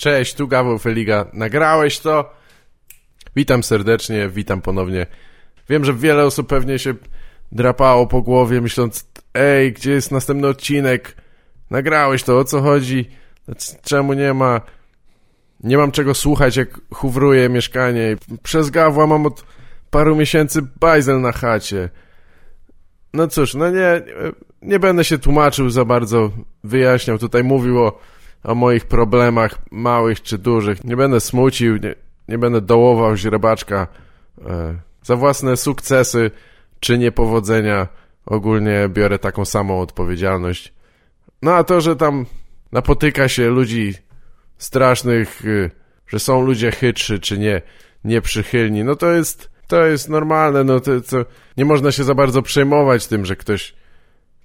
Cześć, tu Gaweł Feliga. Nagrałeś to? Witam serdecznie, witam ponownie. Wiem, że wiele osób pewnie się drapało po głowie, myśląc, ej, gdzie jest następny odcinek? Nagrałeś to, o co chodzi? Czemu nie ma? Nie mam czego słuchać, jak chuwruję mieszkanie. Przez Gawła mam od paru miesięcy bajzel na chacie. No cóż, no nie, nie będę się tłumaczył za bardzo, wyjaśniał, tutaj mówił o, o moich problemach małych czy dużych. Nie będę smucił, nie, nie będę dołował źrebaczka e, za własne sukcesy czy niepowodzenia. Ogólnie biorę taką samą odpowiedzialność. No a to, że tam napotyka się ludzi strasznych, y, że są ludzie chytrzy czy nie, nieprzychylni, no to jest, to jest normalne, no to, to nie można się za bardzo przejmować tym, że ktoś,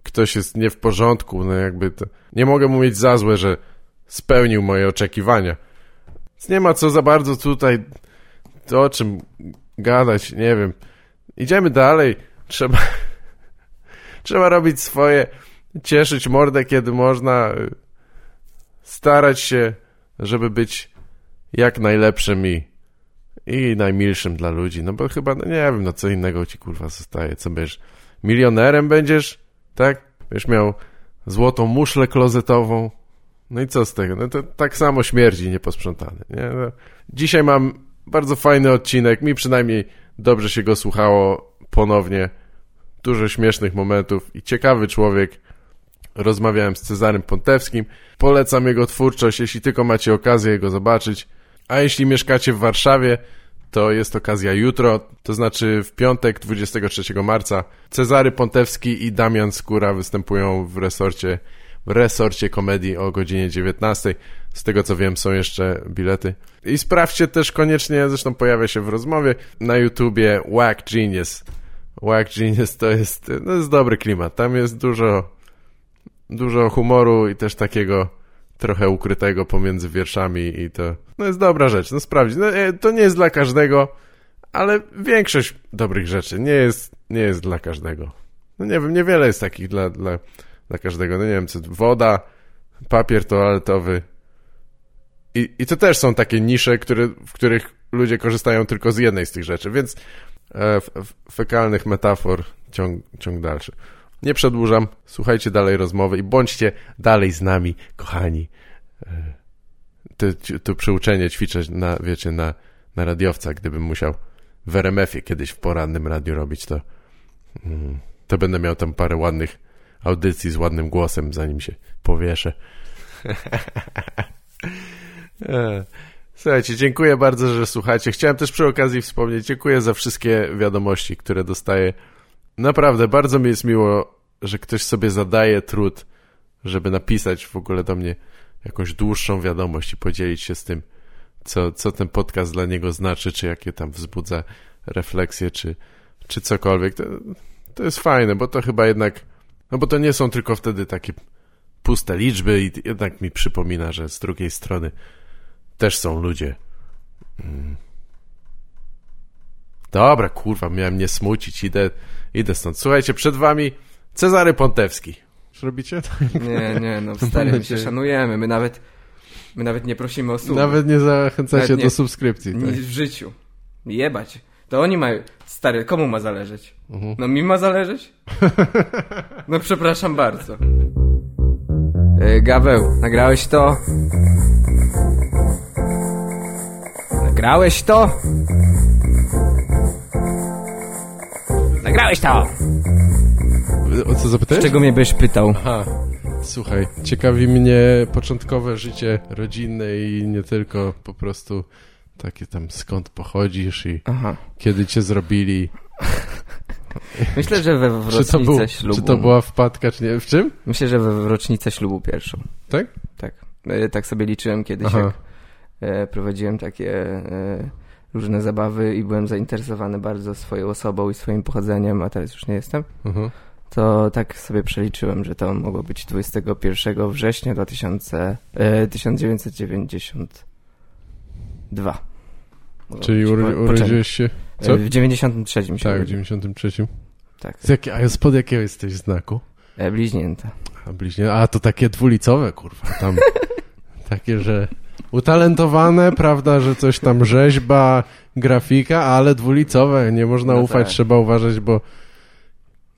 ktoś jest nie w porządku, no jakby to, nie mogę mu mieć za złe, że spełnił moje oczekiwania. Więc nie ma co za bardzo tutaj o czym gadać, nie wiem. Idziemy dalej, trzeba, trzeba robić swoje, cieszyć mordę, kiedy można, starać się żeby być jak najlepszym i, i najmilszym dla ludzi. No bo chyba, no nie wiem, no co innego ci kurwa zostaje. Co będziesz, milionerem będziesz, tak? Będziesz miał złotą muszlę klozetową. No i co z tego? No to tak samo śmierdzi nieposprzątany, nie? No, dzisiaj mam bardzo fajny odcinek, mi przynajmniej dobrze się go słuchało ponownie. Dużo śmiesznych momentów i ciekawy człowiek. Rozmawiałem z Cezarym Pontewskim. Polecam jego twórczość, jeśli tylko macie okazję go zobaczyć. A jeśli mieszkacie w Warszawie, to jest okazja jutro, to znaczy w piątek 23 marca. Cezary Pontewski i Damian Skóra występują w resorcie, w resorcie komedii o godzinie 19. Z tego co wiem są jeszcze bilety. I sprawdźcie też koniecznie, zresztą pojawia się w rozmowie, na YouTubie Whack Genius. Whack Genius to jest, to jest dobry klimat. Tam jest dużo dużo humoru i też takiego trochę ukrytego pomiędzy wierszami i to no jest dobra rzecz, no sprawdzić. No, e, to nie jest dla każdego, ale większość dobrych rzeczy nie jest, nie jest dla każdego. No nie wiem, niewiele jest takich dla, dla, dla każdego. No nie wiem, co woda, papier toaletowy i, i to też są takie nisze, które, w których ludzie korzystają tylko z jednej z tych rzeczy, więc e, fekalnych metafor ciąg, ciąg dalszy. Nie przedłużam, słuchajcie dalej rozmowy i bądźcie dalej z nami, kochani. E, to przyuczenie ćwiczę na, wiecie, na, na radiowca, gdybym musiał w RMF-ie kiedyś w porannym radiu robić, to, mm, to będę miał tam parę ładnych audycji z ładnym głosem, zanim się powieszę. E, słuchajcie, dziękuję bardzo, że słuchacie. Chciałem też przy okazji wspomnieć, dziękuję za wszystkie wiadomości, które dostaję Naprawdę, bardzo mi jest miło, że ktoś sobie zadaje trud, żeby napisać w ogóle do mnie jakąś dłuższą wiadomość i podzielić się z tym, co, co ten podcast dla niego znaczy, czy jakie tam wzbudza refleksje, czy, czy cokolwiek. To, to jest fajne, bo to chyba jednak, no bo to nie są tylko wtedy takie puste liczby i jednak mi przypomina, że z drugiej strony też są ludzie. Mm. Dobra, kurwa, miałem nie smucić, idę Idę stąd. Słuchajcie, przed wami Cezary Pontewski. Co robicie? Nie, nie, no stary, my się szanujemy. My nawet, my nawet nie prosimy o sub. Nawet nie zachęcacie nawet nie, do subskrypcji. Tak? w życiu. Jebać. To oni mają... Stary, komu ma zależeć? Mhm. No mi ma zależeć? No przepraszam bardzo. Yy, Gaweł, nagrałeś to? Nagrałeś to? Nagrałeś to! O co zapytałeś? Czego mnie byś pytał? Aha. Słuchaj, ciekawi mnie początkowe życie rodzinne i nie tylko po prostu takie tam skąd pochodzisz i Aha. kiedy cię zrobili. Myślę, że we w rocznicę był, ślubu. Czy to była wpadka, czy nie? W czym? Myślę, że we w rocznicę ślubu pierwszą. Tak? Tak. E, tak sobie liczyłem kiedyś, Aha. jak e, prowadziłem takie e, różne zabawy i byłem zainteresowany bardzo swoją osobą i swoim pochodzeniem, a teraz już nie jestem. Mhm. To tak sobie przeliczyłem, że to mogło być 21 września 2000, 1990 2. Czyli uro urodziłeś się... Co? W 93 się Tak, w 93. Tak. Z jak, a spod jakiego jesteś znaku? Bliźnięta. A, a to takie dwulicowe, kurwa, tam. takie, że utalentowane, prawda, że coś tam rzeźba, grafika, ale dwulicowe. Nie można no ufać, tak. trzeba uważać, bo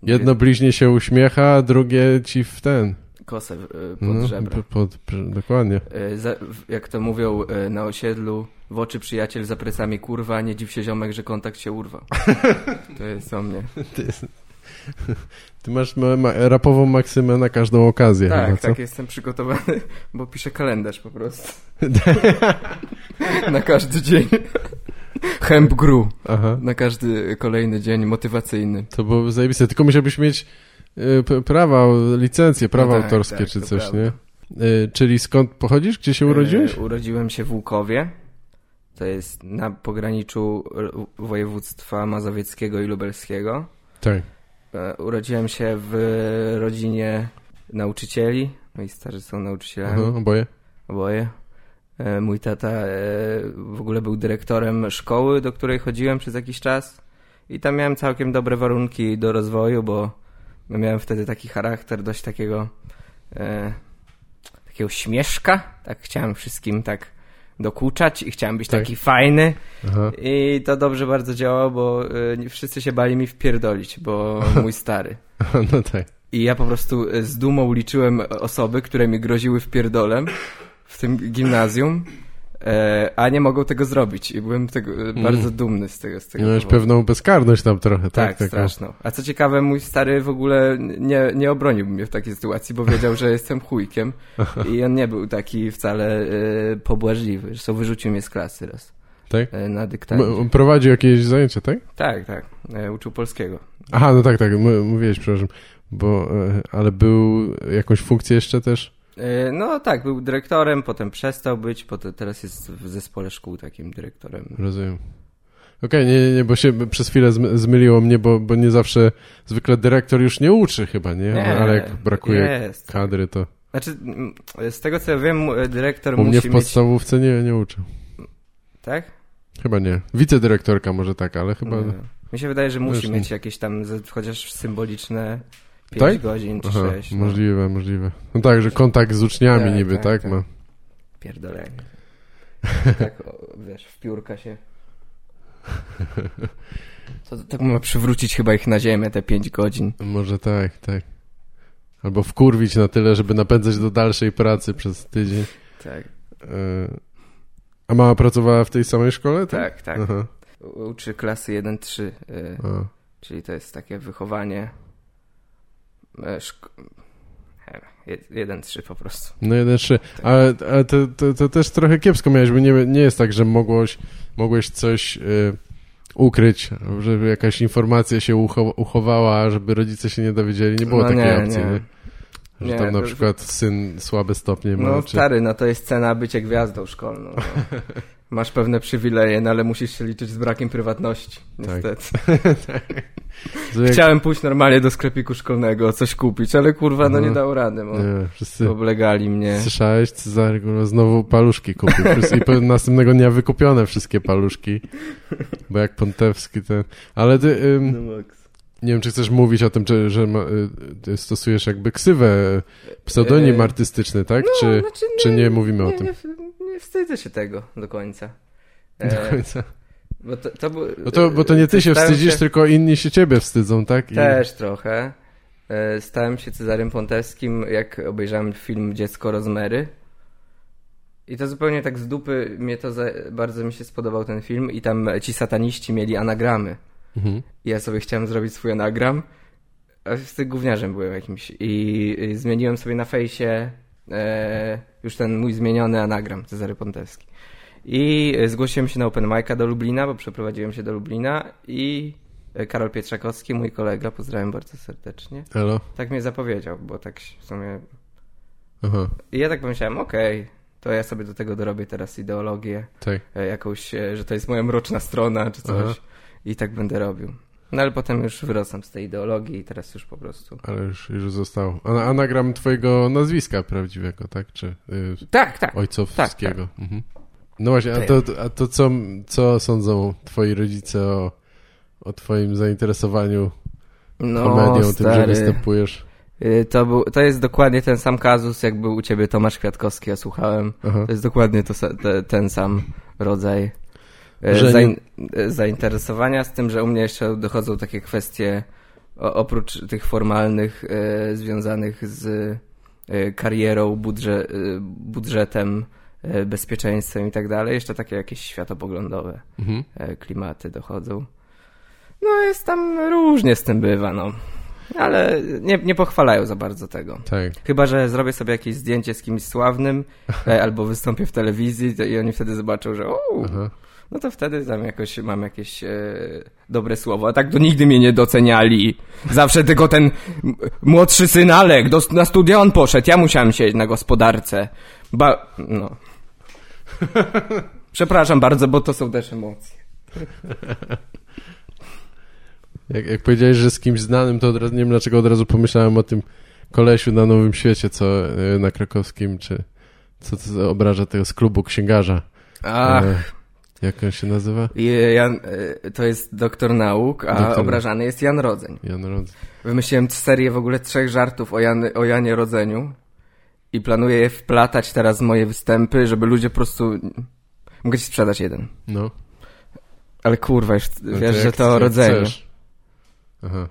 jedno bliźnie się uśmiecha, drugie ci w ten kosę y, pod no, żebra. Pod, dokładnie. Za, jak to mówią y, na osiedlu, w oczy przyjaciel za plecami kurwa, nie dziw się ziomek, że kontakt się urwał. To jest o mnie. Ty, ty masz ma, ma, rapową maksymę na każdą okazję. Tak, chyba, tak, jestem przygotowany, bo piszę kalendarz po prostu. na każdy dzień. Hemp gru. Aha. Na każdy kolejny dzień motywacyjny. To było zajebiste, tylko musiałbyś mieć prawa, licencje, prawa no tak, autorskie tak, czy coś, prawda. nie? Y, czyli skąd pochodzisz? Gdzie się y, urodziłeś? Urodziłem się w Łukowie. To jest na pograniczu województwa mazowieckiego i lubelskiego. Tak. Urodziłem się w rodzinie nauczycieli. Moi starzy są nauczycielami. Aha, oboje? Oboje. Mój tata w ogóle był dyrektorem szkoły, do której chodziłem przez jakiś czas. I tam miałem całkiem dobre warunki do rozwoju, bo no miałem wtedy taki charakter dość takiego e, takiego śmieszka, tak chciałem wszystkim tak dokuczać i chciałem być tak. taki fajny Aha. i to dobrze bardzo działało, bo e, wszyscy się bali mi wpierdolić, bo mój stary. no tak. I ja po prostu z dumą liczyłem osoby, które mi groziły wpierdolem w tym gimnazjum E, a nie mogą tego zrobić i byłem tego, mm. bardzo dumny z tego. Z tego Miałeś pewną bezkarność tam trochę, tak? Tak, straszną. A co ciekawe, mój stary w ogóle nie, nie obronił mnie w takiej sytuacji, bo wiedział, że jestem chujkiem i on nie był taki wcale y, pobłażliwy. Zresztą wyrzucił mnie z klasy raz. Tak? E, na dyktancie. Prowadził jakieś zajęcia, tak? Tak, tak. uczył polskiego. Aha, no tak, tak, mówiłeś, przepraszam. Bo, ale był jakąś funkcję jeszcze też? E, no tak, był dyrektorem, potem przestał być, potem teraz jest w zespole szkół takim dyrektorem. Rozumiem. Okej, okay, nie, nie, bo się przez chwilę zmyliło mnie, bo, bo nie zawsze, zwykle dyrektor już nie uczy chyba, nie? nie Ale jak brakuje jest. kadry, to... Znaczy, z tego co ja wiem, dyrektor U musi mnie w podstawówce mieć... nie, nie uczy. Tak? Chyba nie. Wicedyrektorka może tak, ale chyba... Nie. Mi się wydaje, że musi mieć jakieś tam chociaż symboliczne 5 tak? godzin czy Aha, 6. No. Możliwe, możliwe. No tak, że kontakt z uczniami tak, niby, tak? tak, tak. Ma. Pierdolenie. tak, o, wiesz, w piórka się... To, tak ma przywrócić chyba ich na ziemię te 5 godzin. Może tak, tak. Albo wkurwić na tyle, żeby napędzać do dalszej pracy przez tydzień. Tak. E, a mama pracowała w tej samej szkole? Tak, tak. tak. Uczy klasy 1-3. Y, czyli to jest takie wychowanie. Jeden, trzy po prostu. No jeden, trzy. Tak. Ale, ale to, to, to, też trochę kiepsko miałeś, bo nie, nie jest tak, że mogłeś, mogłeś coś y, ukryć, żeby jakaś informacja się ucho, uchowała, żeby rodzice się nie dowiedzieli. Nie było no takiej nie, opcji. Nie. Że nie, tam na przykład syn słabe stopnie ma. No czy... stary, no to jest cena bycie gwiazdą szkolną. No. Masz pewne przywileje, no ale musisz się liczyć z brakiem prywatności, tak. niestety. Tak. Chciałem pójść normalnie do sklepiku szkolnego, coś kupić, ale kurwa, no, nie dało rady, bo nie, wszyscy oblegali mnie. Słyszałeś? Cezary znowu paluszki kupił. I następnego dnia wykupione wszystkie paluszki, bo jak Pontewski ten... Ale ty... Ym... No nie wiem, czy chcesz mówić o tym, czy, że ma, y, stosujesz jakby ksywę, pseudonim e... artystyczny, tak? No, czy, znaczy, nie, czy nie mówimy nie, o tym? Nie, nie wstydzę się tego do końca. E... Do końca. Bo to, to, bo to, bo to nie ty się wstydzisz, się... tylko inni się ciebie wstydzą, tak? I... Też trochę. E, stałem się Cezarym Pontewskim, jak obejrzałem film Dziecko Rozmery. I to zupełnie tak z dupy mnie to za... bardzo mi się spodobał ten film i tam ci sataniści mieli anagramy. Mhm. I ja sobie chciałem zrobić swój anagram, a z tym gówniarzem byłem jakimś. I, i zmieniłem sobie na fejsie e, już ten mój zmieniony anagram, Cezary Pontewski. I zgłosiłem się na Open Mic'a do Lublina, bo przeprowadziłem się do Lublina i Karol Pietrzakowski, mój kolega, pozdrawiam bardzo serdecznie. Hello. Tak mnie zapowiedział, bo tak w sumie... Aha. I ja tak pomyślałem, okej, okay, to ja sobie do tego dorobię teraz ideologię. Tak. E, jakąś, e, że to jest moja mroczna strona, czy coś. Aha i tak będę robił. No ale potem już wyrosłem z tej ideologii i teraz już po prostu. Ale już, już zostało. A anagram twojego nazwiska prawdziwego, tak? Czy yy, tak, tak. ojcowskiego. Tak, tak. Mhm. No właśnie, a to, a to co, co sądzą twoi rodzice o, o twoim zainteresowaniu no, komedią, stary. tym, że występujesz? Y, to, był, to jest dokładnie ten sam kazus, jak był u ciebie Tomasz Kwiatkowski, ja słuchałem. Aha. To jest dokładnie to, te, ten sam rodzaj y, zain, y, zainteresowania, z tym, że u mnie jeszcze dochodzą takie kwestie oprócz tych formalnych związanych z karierą, budżet, budżetem, bezpieczeństwem i tak dalej, jeszcze takie jakieś światopoglądowe mhm. klimaty dochodzą. No jest tam różnie z tym bywa, no. Ale nie, nie pochwalają za bardzo tego. Tak. Chyba, że zrobię sobie jakieś zdjęcie z kimś sławnym e, albo wystąpię w telewizji i oni wtedy zobaczą, że o, no to wtedy tam jakoś mam jakieś e, dobre słowo. A tak to nigdy mnie nie doceniali. Zawsze tylko ten młodszy syn Alek do, na studia on poszedł. Ja musiałem siedzieć na gospodarce. Ba... No. Przepraszam bardzo, bo to są też emocje. Jak, jak powiedziałeś, że z kimś znanym, to od razu, nie wiem dlaczego od razu pomyślałem o tym kolesiu na Nowym Świecie, co e, na krakowskim, czy co, co obraża tego z klubu księgarza. Ach. Jak on się nazywa? Jan, e, to jest doktor nauk, a doktor... obrażany jest Jan Rodzeń. Jan Rodzeń. Wymyśliłem serię w ogóle trzech żartów o, Jan, o Janie Rodzeniu i planuję je wplatać teraz w moje występy, żeby ludzie po prostu... Mogę ci sprzedać jeden. No. Ale kurwa, już no wiesz, to że to o rodzeniu. Chcesz. Aha.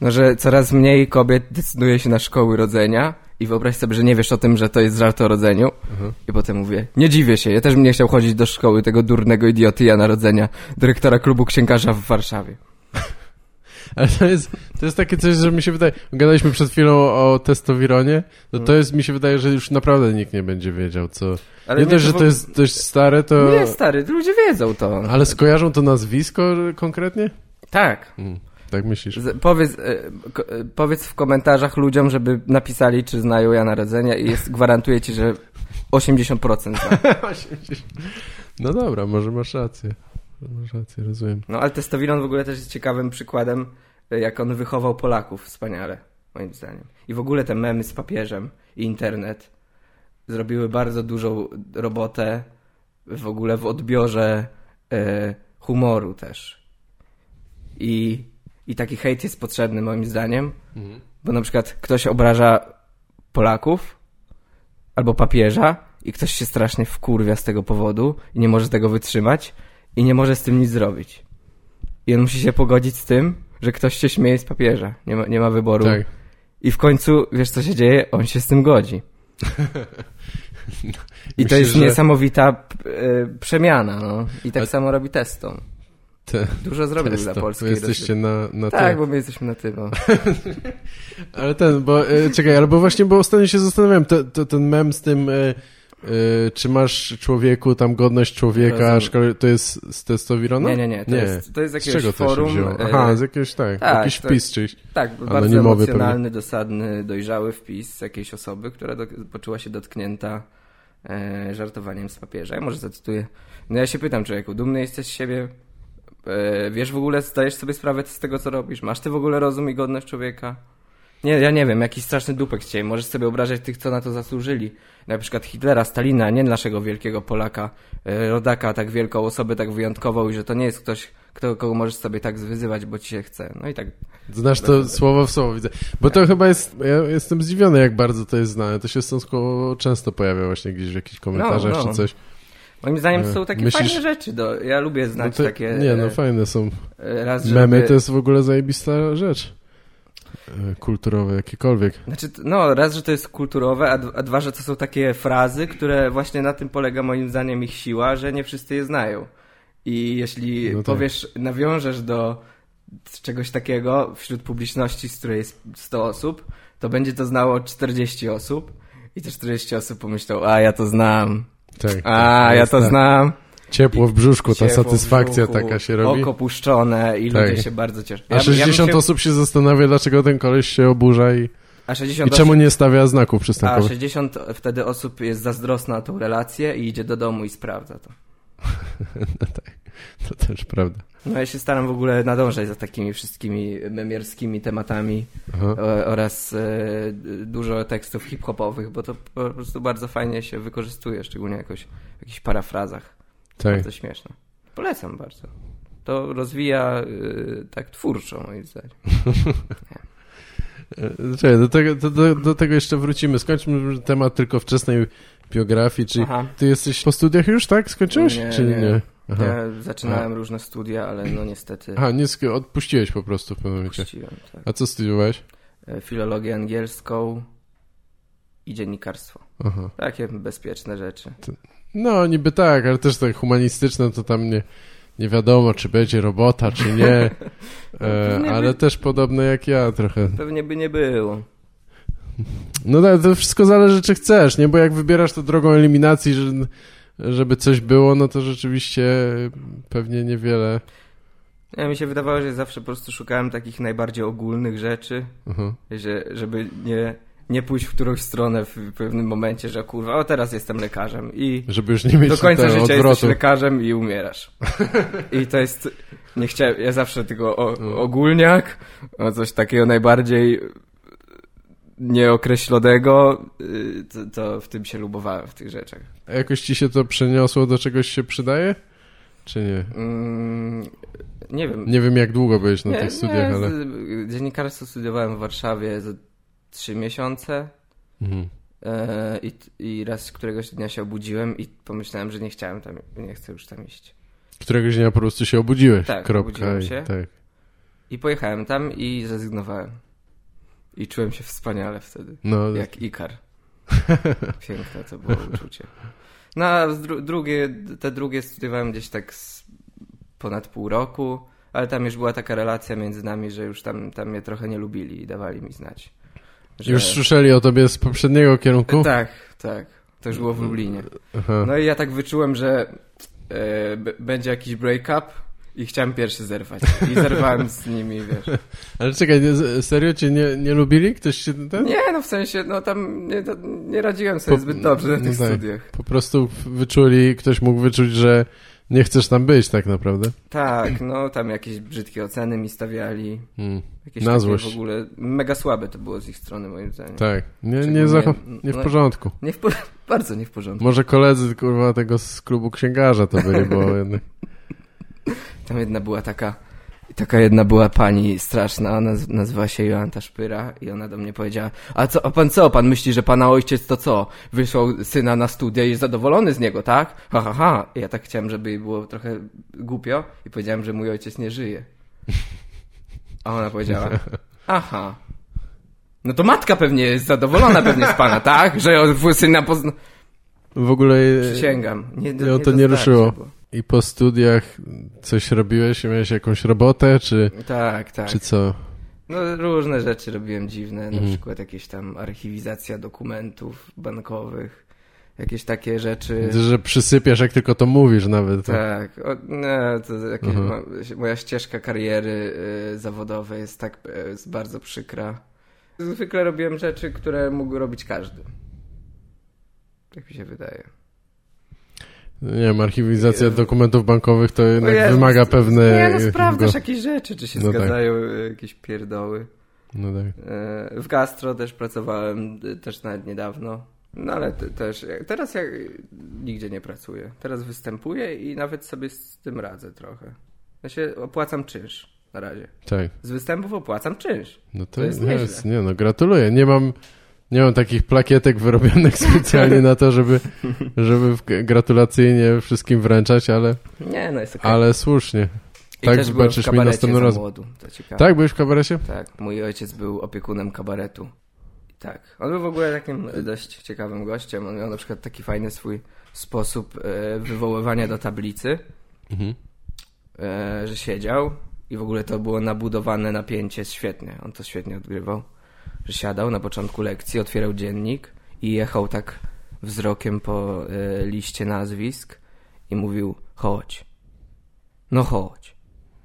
No, że coraz mniej kobiet decyduje się na szkoły rodzenia i wyobraź sobie, że nie wiesz o tym, że to jest żart o rodzeniu. Aha. I potem mówię, nie dziwię się, ja też bym nie chciał chodzić do szkoły tego durnego idioty Jana Rodzenia, dyrektora klubu księgarza w Warszawie. Ale to jest, to jest takie coś, że mi się wydaje, gadaliśmy przed chwilą o testowironie, no to jest, mi się wydaje, że już naprawdę nikt nie będzie wiedział, co... Ale nie dość, że to jest dość stare, to... Nie stary, ludzie wiedzą to. Ale skojarzą to nazwisko konkretnie? Tak. Hmm. Tak myślisz? powiedz, e, e, powiedz w komentarzach ludziom, żeby napisali, czy znają Jana Radzenia i jest, gwarantuję ci, że 80% No dobra, może masz rację. Masz rację, rozumiem. No ale Testowilon w ogóle też jest ciekawym przykładem, e, jak on wychował Polaków wspaniale, moim zdaniem. I w ogóle te memy z papieżem i internet zrobiły bardzo dużą robotę w ogóle w odbiorze e, humoru też. I i taki hejt jest potrzebny moim zdaniem, mhm. bo na przykład ktoś obraża Polaków albo papieża i ktoś się strasznie wkurwia z tego powodu i nie może tego wytrzymać i nie może z tym nic zrobić. I on musi się pogodzić z tym, że ktoś się śmieje z papieża. Nie ma, nie ma wyboru. Tak. I w końcu, wiesz co się dzieje? On się z tym godzi. I Myślisz, to jest że... niesamowita y, przemiana, no. I tak samo robi Teston. Te, Dużo zrobił dla Polski. Wy jesteście na, na Tak, bo my jesteśmy na tym. ale ten, bo e, czekaj, ale bo właśnie, bo ostatnio się zastanawiałem, to, to, ten mem z tym... E, e czy masz człowieku tam godność człowieka, to jest z testowirona? Nie, nie, nie. To, nie. Jest, to jest z jakiegoś z czego forum. To się wzięło? E, Aha, z jakiegoś, tak, tak jakiś wpis czyś. Tak, bardzo emocjonalny, pewnie. dosadny, dojrzały wpis z jakiejś osoby, która do, poczuła się dotknięta e, żartowaniem z papieża. Ja może zacytuję. No ja się pytam człowieku, dumny jesteś z siebie? E, wiesz w ogóle, zdajesz sobie sprawę z tego, co robisz? Masz ty w ogóle rozum i godność człowieka? Nie, ja nie wiem, jakiś straszny dupek z ciebie. Możesz sobie obrażać tych, co na to zasłużyli. Na przykład Hitlera, Stalina, nie naszego wielkiego Polaka, e, rodaka, tak wielką osobę, tak wyjątkową i że to nie jest ktoś, kto, kogo możesz sobie tak wyzywać, bo ci się chce. No i tak. Znasz to słowo w słowo, widzę. Bo to chyba jest, ja jestem zdziwiony, jak bardzo to jest znane. To się stosunkowo często pojawia właśnie gdzieś w jakichś komentarzach no, no. czy coś. Moim zdaniem są takie Myślisz... fajne rzeczy. Do, ja lubię znać no to, takie... Nie, no fajne są. E, raz, Memy żeby... to jest w ogóle zajebista rzecz. E, kulturowe, jakiekolwiek. Znaczy, no, raz, że to jest kulturowe, a, a dwa, że to są takie frazy, które właśnie na tym polega moim zdaniem ich siła, że nie wszyscy je znają. I jeśli no tak. powiesz, nawiążesz do czegoś takiego wśród publiczności, z której jest 100 osób, to będzie to znało 40 osób i te 40 osób pomyślą, a ja to znam. Tak, tak, A, ja to tak. znam. Ciepło w brzuszku, ta satysfakcja brzuchu, taka się robi. Oko puszczone i tak. ludzie się bardzo cieszą. Ja, A 60 ja się... osób się zastanawia, dlaczego ten koleś się oburza i, A 60 i czemu nie stawia znaków przystankowych. A 60 wtedy osób jest zazdrosna o tą relację i idzie do domu i sprawdza to. no tak, to też prawda. No ja się staram w ogóle nadążać za takimi wszystkimi memierskimi tematami o, oraz e, dużo tekstów hip-hopowych, bo to po prostu bardzo fajnie się wykorzystuje, szczególnie jakoś w jakichś parafrazach. Tak. Bardzo śmieszne. Polecam bardzo. To rozwija y, tak twórczo, moim zdaniem. Czekaj, do tego, do, do, do tego jeszcze wrócimy. Skończmy temat tylko wczesnej biografii. Czyli Aha. ty jesteś po studiach już, tak? Skończyłeś? Nie, czy nie? nie? Ja zaczynałem Aha. różne studia, ale no niestety... Aha, nie, odpuściłeś po prostu w pewnym momencie. Odpuściłem, tak. A co studiowałeś? E, filologię angielską i dziennikarstwo. Aha. Takie bezpieczne rzeczy. No, niby tak, ale też tak humanistyczne to tam nie, nie wiadomo, czy będzie robota, czy nie. e, ale by... też podobne jak ja trochę. Pewnie by nie było. No tak, to wszystko zależy, czy chcesz, nie? Bo jak wybierasz to drogą eliminacji, że, żeby coś było, no to rzeczywiście pewnie niewiele. Ja mi się wydawało, że zawsze po prostu szukałem takich najbardziej ogólnych rzeczy, -huh. że, żeby nie nie pójść w którąś stronę w pewnym momencie, że kurwa, o teraz jestem lekarzem i Żeby już nie mieć do końca życia odwrotu. jesteś lekarzem i umierasz. I to jest, nie chciałem, ja zawsze tego o, no. ogólniak, o coś takiego najbardziej nieokreślonego, y, to, to, w tym się lubowałem, w tych rzeczach. A jakoś ci się to przeniosło, do czegoś się przydaje? Czy nie? Mm, nie wiem. Nie wiem, jak długo byłeś na nie, tych studiach, nie, ale... Dziennikarstwo studiowałem w Warszawie trzy miesiące. Mhm. E, i, I raz któregoś dnia się obudziłem i pomyślałem, że nie chciałem tam, nie chcę już tam iść. Któregoś dnia po prostu się obudziłeś. Tak, Kropka. obudziłem się. I, tak. I pojechałem tam i zrezygnowałem. I czułem się wspaniale wtedy. No. Jak Ikar. Piękne to było uczucie. No a dru drugie, te drugie studiowałem gdzieś tak ponad pół roku, ale tam już była taka relacja między nami, że już tam, tam mnie trochę nie lubili i dawali mi znać. Że... Już słyszeli o tobie z poprzedniego kierunku? Tak, tak. To już było w Lublinie. Aha. No i ja tak wyczułem, że e, będzie jakiś break-up i chciałem pierwszy zerwać. I zerwałem z nimi, wiesz. Ale czekaj, nie, serio cię nie, nie lubili? Ktoś się ten? Nie, no w sensie, no tam nie, nie radziłem sobie po, zbyt dobrze na tych no tak. studiach. Po prostu wyczuli, ktoś mógł wyczuć, że nie chcesz tam być tak naprawdę. Tak, no tam jakieś brzydkie oceny mi stawiali. Hmm. Jakieś Na złość. w ogóle mega słabe to było z ich strony moim zdaniem. Tak, nie, nie, zacho- nie w no, porządku. Nie w po- bardzo nie w porządku. Może koledzy kurwa tego z klubu księgarza to byli, bo jednak... Tam jedna była taka taka jedna była pani straszna, ona nazywała się Joanta Szpyra i ona do mnie powiedziała, a co, a pan co, pan myśli, że pana ojciec to co, wysłał syna na studia i jest zadowolony z niego, tak? Ha, ha, ha. I ja tak chciałem, żeby jej było trochę głupio i powiedziałem, że mój ojciec nie żyje. A ona powiedziała, aha. No to matka pewnie jest zadowolona pewnie z pana, tak? Że syna pozna... W ogóle... Przysięgam. Nie, nie, to nie ruszyło. I po studiach coś robiłeś? Miałeś jakąś robotę, czy... Tak, tak. Czy co? No różne rzeczy robiłem dziwne, na mhm. przykład jakieś tam archiwizacja dokumentów bankowych, jakieś takie rzeczy. Że przysypiasz, jak tylko to mówisz nawet. Tak, o, no, to jakieś, ma, moja ścieżka kariery y, zawodowej jest tak, y, jest bardzo przykra. Zwykle robiłem rzeczy, które mógł robić każdy. Tak mi się wydaje. Nie wiem, archiwizacja dokumentów bankowych to jednak Jezus, wymaga pewne... Nie, no sprawdzasz jakieś rzeczy, czy się no tak. zgadzają, tak. jakieś pierdoły. No tak. E, w gastro też pracowałem, też nawet niedawno. No ale też, teraz ja nigdzie nie pracuję. Teraz występuję i nawet sobie z tym radzę trochę. Ja się opłacam czynsz na razie. Tak. Z występów opłacam czynsz. No to, to jest, jest Nie no, gratuluję. Nie mam nie mam takich plakietek wyrobionych specjalnie na to, żeby, żeby gratulacyjnie wszystkim wręczać, ale. Nie, no jest okay. Ale słusznie. I tak zobaczysz mi następnym razem. Tak, byłeś w kabarecie? Tak, mój ojciec był opiekunem kabaretu. Tak. On był w ogóle takim dość ciekawym gościem. On miał na przykład taki fajny swój sposób e, wywoływania do tablicy, mhm. e, że siedział i w ogóle to było nabudowane napięcie świetnie. On to świetnie odgrywał siadał na początku lekcji, otwierał dziennik i jechał tak wzrokiem po y, liście nazwisk i mówił, chodź. No chodź.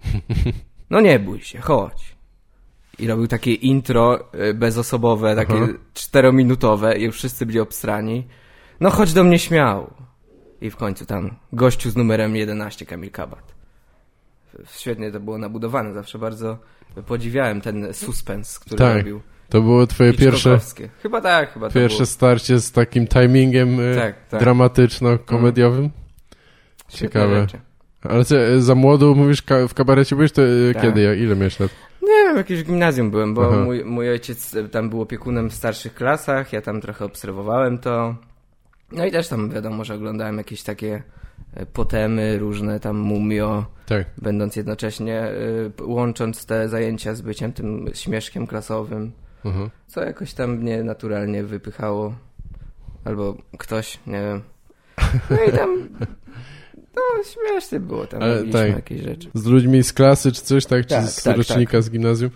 No nie bój się, chodź. I robił takie intro y, bezosobowe, takie Aha. czterominutowe i już wszyscy byli obstrani. No chodź do mnie śmiał. I w końcu tam gościu z numerem 11, Kamil Kabat. Świetnie to było nabudowane, zawsze bardzo podziwiałem ten suspens, który tak. robił. To było twoje pierwsze... Chyba tak, chyba Pierwsze starcie z takim timingiem y, tak, tak. dramatyczno-komediowym? Hmm. Ciekawe. Ale co, za młodu mówisz, w kabarecie byłeś, to e, tak. kiedy, ile miałeś lat? Nie wiem, jakieś gimnazjum byłem, bo mój, mój ojciec tam był opiekunem w starszych klasach, ja tam trochę obserwowałem to. No i też tam wiadomo, że oglądałem jakieś takie potemy, różne tam mumio, tak. będąc jednocześnie, y, łącząc te zajęcia z byciem tym śmieszkiem klasowym, mhm. co jakoś tam mnie naturalnie wypychało. Albo ktoś, nie wiem. No i tam no, śmiesznie było tam, Ale, tak. jakieś rzeczy. Z ludźmi z klasy czy coś, tak? Czy tak, z tak, rocznika, tak. z gimnazjum?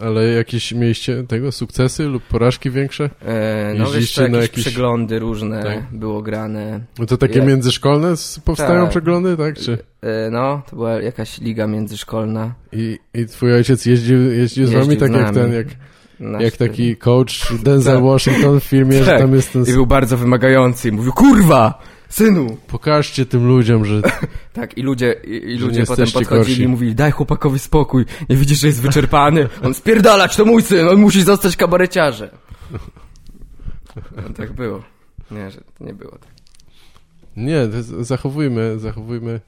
Ale jakieś mieliście tego sukcesy lub porażki większe? E, no wiesz, to jakieś, jakieś przeglądy różne tak. było grane. No to takie Jak... międzyszkolne powstają tak. przeglądy, tak? Czy... E, no, to była jakaś liga międzyszkolna. I, i twój ojciec jeździł, jeździł z wami, tak jak ten, jak... Jak taki coach Denzel tak. Washington w filmie, że tam jest ten... I był bardzo wymagający i mówił, kurwa! Synu! Pokażcie tym ludziom, że... tak, i ludzie, i, i ludzie potem podchodzili gorsi. i mówili, daj chłopakowi spokój, nie widzisz, że jest wyczerpany? On spierdalać, to mój syn, on musi zostać kabareciarzem. No, tak było. Nie, że nie było tak. Nie, zachowujmy, zachowujmy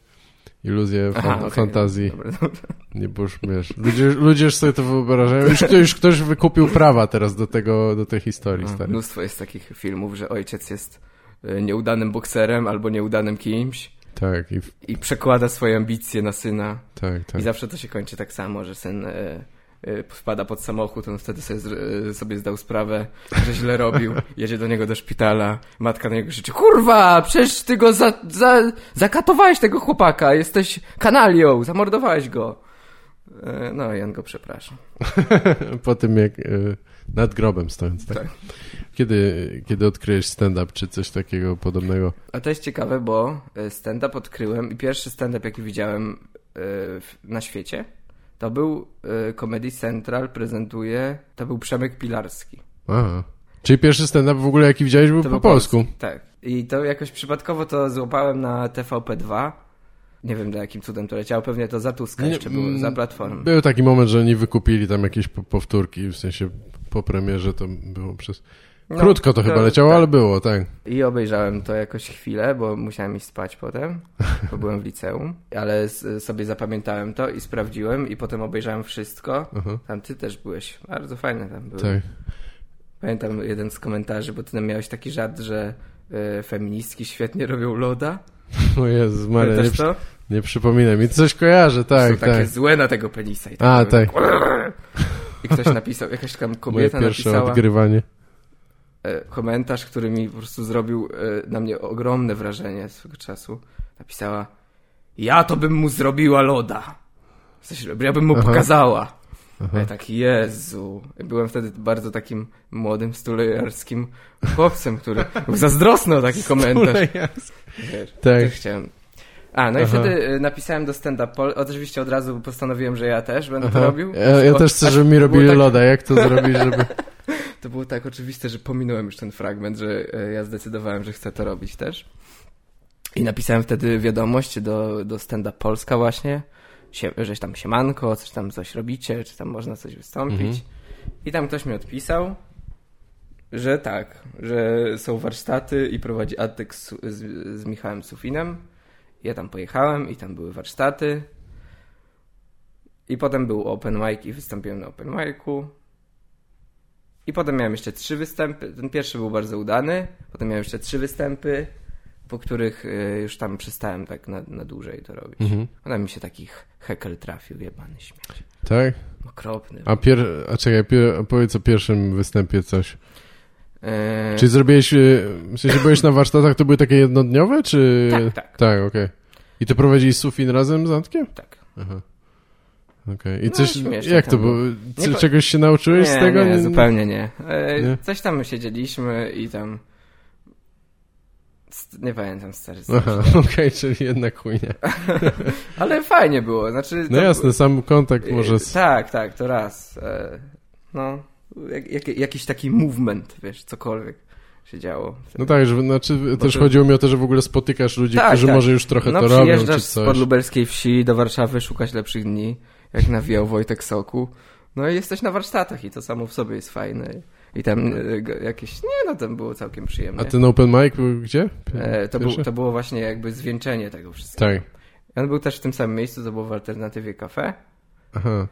iluzję Aha, okay. fantazji. Dobra, dobra. Nie, już wiesz, ludzie, ludzie już sobie to wyobrażają. Już ktoś, już ktoś wykupił prawa teraz do tego, do tej historii. A, mnóstwo jest takich filmów, że ojciec jest E, nieudanym bokserem albo nieudanym kimś. Tak. I, i przekłada swoje ambicje na syna. Tak, tak. I zawsze to się kończy tak samo, że syn e, wpada pod samochód, on wtedy sobie, e, sobie zdał sprawę, że źle robił, jedzie do niego do szpitala, matka na niego krzyczy, kurwa, przecież ty go za, za, zakatowałeś tego chłopaka, jesteś kanalią, zamordowałeś go. E, no i on go przepraszam. po tym jak nad grobem stojąc, tak? tak. Kiedy, kiedy odkryjesz stand-up, czy coś takiego podobnego? A to jest ciekawe, bo stand-up odkryłem i pierwszy stand-up, jaki widziałem na świecie, to był e, Comedy Central, prezentuje, to był Przemek Pilarski. Aha. Czyli pierwszy stand-up w ogóle, jaki widziałeś, był po polsku. polsku. Tak. I to jakoś przypadkowo to złapałem na TVP2. Nie wiem, do jakim cudem to leciało. Pewnie to za Tuska nie, jeszcze było, za mm, Platformę. Był taki moment, że oni wykupili tam jakieś powtórki, w sensie po premierze to było przez... No, Krótko to, to chyba leciało, tak. ale było, tak. I obejrzałem to jakoś chwilę, bo musiałem iść spać potem, bo byłem w liceum, ale sobie zapamiętałem to i sprawdziłem i potem obejrzałem wszystko. Uh -huh. Tam ty też byłeś, bardzo fajne tam były. Tak. Pamiętam jeden z komentarzy, bo ty tam miałeś taki żart, że y, feministki świetnie robią loda. O Jezus Maria, nie, to? nie przypominaj mi, coś kojarzę, tak, Są tak. takie złe na tego penisa. I tak A, tak. I ktoś napisał, jakaś tam kobieta Moje pierwsze napisała... odgrywanie. E, komentarz, który mi po prostu zrobił e, na mnie ogromne wrażenie swego czasu. Napisała, ja to bym mu zrobiła loda. W sensie, ja bym mu Aha. pokazała. Aha. Ja tak, Jezu. Byłem wtedy bardzo takim młodym, stulejarskim chłopcem, który był zazdrosny o taki komentarz. Wiesz, tak. chciałem. A, no Aha. i wtedy y, napisałem do Stand Up Oczywiście od razu postanowiłem, że ja też będę Aha. to robił. Ja, ja też chcę, żeby mi robili tak... loda. Jak to zrobić, żeby... to było tak oczywiste, że pominąłem już ten fragment, że e, ja zdecydowałem, że chcę to robić też. I napisałem wtedy wiadomość do, do Stand Up Polska właśnie, że tam siemanko, coś tam coś robicie, czy tam można coś wystąpić. Mhm. I tam ktoś mi odpisał, że tak, że są warsztaty i prowadzi Adtek z, z, z Michałem Sufinem ja tam pojechałem i tam były warsztaty. I potem był open mic i wystąpiłem na open micu. I potem miałem jeszcze trzy występy. Ten pierwszy był bardzo udany. Potem miałem jeszcze trzy występy, po których y, już tam przestałem tak na, na dłużej to robić. Mhm. Potem mi się takich hekel trafił, jebany śmieć. Tak? Okropny. A, pier... A czekaj, pier... powiedz o pierwszym występie coś. Eee... Czy zrobiłeś, y, w sensie byłeś na warsztatach, to były takie jednodniowe, czy... Tak, tak. Tak, okej. Okay. I to prowadzili Sufin razem z Antkiem? Tak. Aha. Okej. Okay. I no, coś, jak to było? Co, czegoś się nauczyłeś nie, z tego? Nie, zupełnie nie. E, nie. Coś tam siedzieliśmy i tam... Nie pamiętam stary. Aha, okej, okay, czyli jednak chujnie. Ale fajnie było, znaczy... No jasne, sam kontakt może... Z... Tak, tak, to raz. E, no, jak, jak, jakiś taki movement, wiesz, cokolwiek się działo. No tak, że, znaczy, też chodziło mi o to, że w ogóle spotykasz ludzi, tak, którzy tak. może już trochę no, to robią, czy coś. z podlubelskiej wsi do Warszawy szukać lepszych dni, jak nawijał Wojtek Soku. No i jesteś na warsztatach i to samo w sobie jest fajne. I tam e, jakieś, nie no, tam było całkiem przyjemne. A ten open mic był gdzie? E, to, był, to było właśnie jakby zwieńczenie tego wszystkiego. Tak. On był też w tym samym miejscu, to było w Alternatywie Cafe. Aha.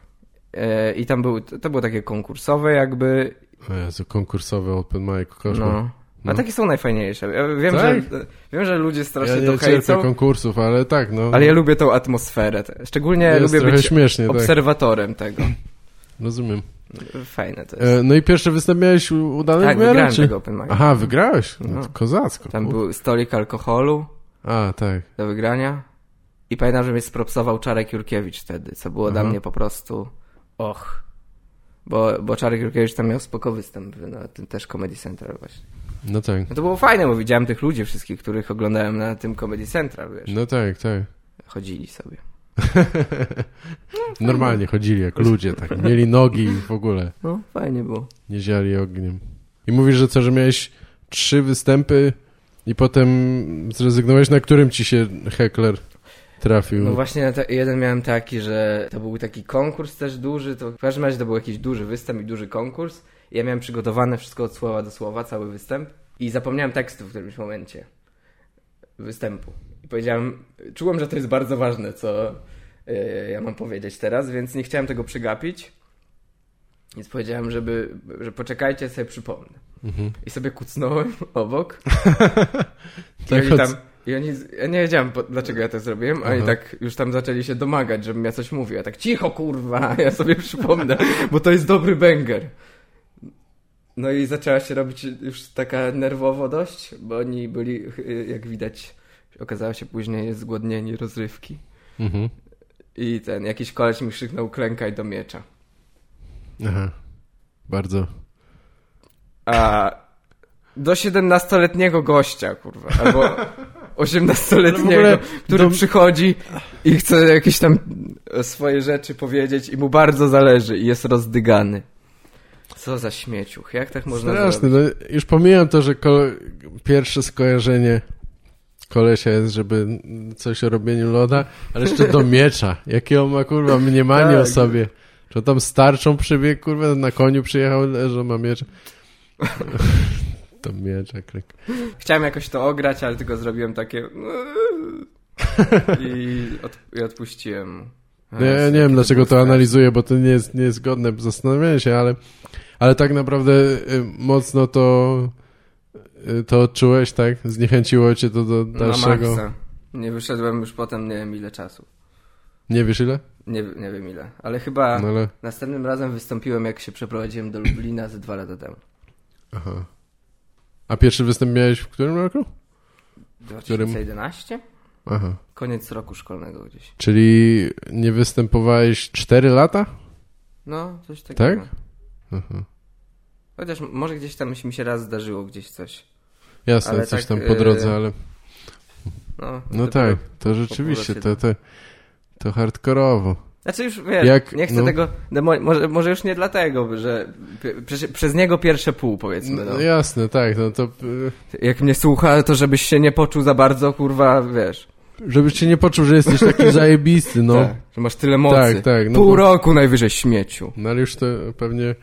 E, I tam był, to było takie konkursowe jakby. O Jezu, konkursowe open mic, koszmar. No. No. A takie są najfajniejsze. Ja wiem, tak? że, wiem, że ludzie strasznie ja nie to hejcą. konkursów, ale tak, no. Ale ja lubię tą atmosferę. Szczególnie jest lubię być śmiesznie, tak. obserwatorem tak. tego. Rozumiem. Fajne to jest. E, no i pierwszy występ miałeś udany tak, w miarę? wygrałem czy... tego open mic. Aha, wygrałeś? No, no. kozacko. Tam był stolik alkoholu. A, tak. Do wygrania. I pamiętam, że mnie spropsował Czarek Jurkiewicz wtedy, co było Aha. dla mnie po prostu och. Bo, bo Czarek Jurkiewicz tam miał spoko występ na tym też Comedy Central właśnie. No tak. No to było fajne, bo widziałem tych ludzi wszystkich, których oglądałem na tym Comedy Central, wiesz. No tak, tak. Chodzili sobie. Normalnie chodzili jak ludzie, tak. Mieli nogi w ogóle. No, fajnie było. Nie ziali ogniem. I mówisz, że co, że miałeś trzy występy i potem zrezygnowałeś, na którym ci się heckler trafił? No właśnie jeden miałem taki, że to był taki konkurs też duży, to w każdym razie to był jakiś duży występ i duży konkurs. Ja miałem przygotowane wszystko od słowa do słowa, cały występ i zapomniałem tekstu w którymś momencie występu. I powiedziałem, czułem, że to jest bardzo ważne, co yy, ja mam powiedzieć teraz, więc nie chciałem tego przegapić. Więc powiedziałem, żeby, że poczekajcie, sobie przypomnę. Mhm. I sobie kucnąłem obok. I tak oni tam, i oni, ja nie wiedziałem, dlaczego ja to zrobiłem, a oni tak już tam zaczęli się domagać, żebym ja coś mówił. Ja tak, cicho kurwa, ja sobie przypomnę, bo to jest dobry banger. No i zaczęła się robić już taka nerwowo dość, bo oni byli, jak widać, okazało się później zgłodnieni rozrywki. Mhm. I ten, jakiś koleś mi krzyknął klękaj do miecza. Aha, bardzo. A do 17-letniego gościa, kurwa, albo 18-letniego, który do... przychodzi i chce jakieś tam swoje rzeczy powiedzieć i mu bardzo zależy i jest rozdygany. Co za śmieciuch, jak tak można Straszne, zrobić? No, już pomijam to, że pierwsze skojarzenie kolesia jest, żeby coś o robieniu loda, ale jeszcze do miecza. Jakie on ma, kurwa, mniemanie tak. o sobie. Że tam starczą przybiegł, kurwa, na koniu przyjechał, że ma miecz. to miecza, kryk. Chciałem jakoś to ograć, ale tylko zrobiłem takie... I, od, i odpuściłem. No, ja nie wiem, dlaczego to analizuję, bo to nie jest, nie jest godne zastanowienia się, ale, ale tak naprawdę y, mocno to y, to odczułeś, tak? Zniechęciło cię to do dalszego... Na Nie wyszedłem już potem nie wiem ile czasu. Nie wiesz ile? Nie, nie wiem ile, ale chyba no ale... następnym razem wystąpiłem jak się przeprowadziłem do Lublina ze dwa lata temu. Aha. A pierwszy występ miałeś w którym roku? 2011? Aha. Koniec roku szkolnego gdzieś. Czyli nie występowałeś 4 lata? No, coś takiego. Tak? Aha. Chociaż może gdzieś tam mi się raz zdarzyło gdzieś coś. Jasne, ale coś tak, tam po drodze, ale... No, no tak, to rzeczywiście, to, to, to hardkorowo. Znaczy już, wiesz, Jak, nie chcę no. tego, no, może, może już nie dlatego, że przez, przez niego pierwsze pół, powiedzmy. No. no. jasne, tak, no to... Jak mnie słucha, to żebyś się nie poczuł za bardzo, kurwa, wiesz... Żebyś się nie poczuł, że jesteś taki zajebisty, no. Tak, że masz tyle mocy. Tak, tak. No Pół bo... roku najwyżej śmieciu. No ale już to pewnie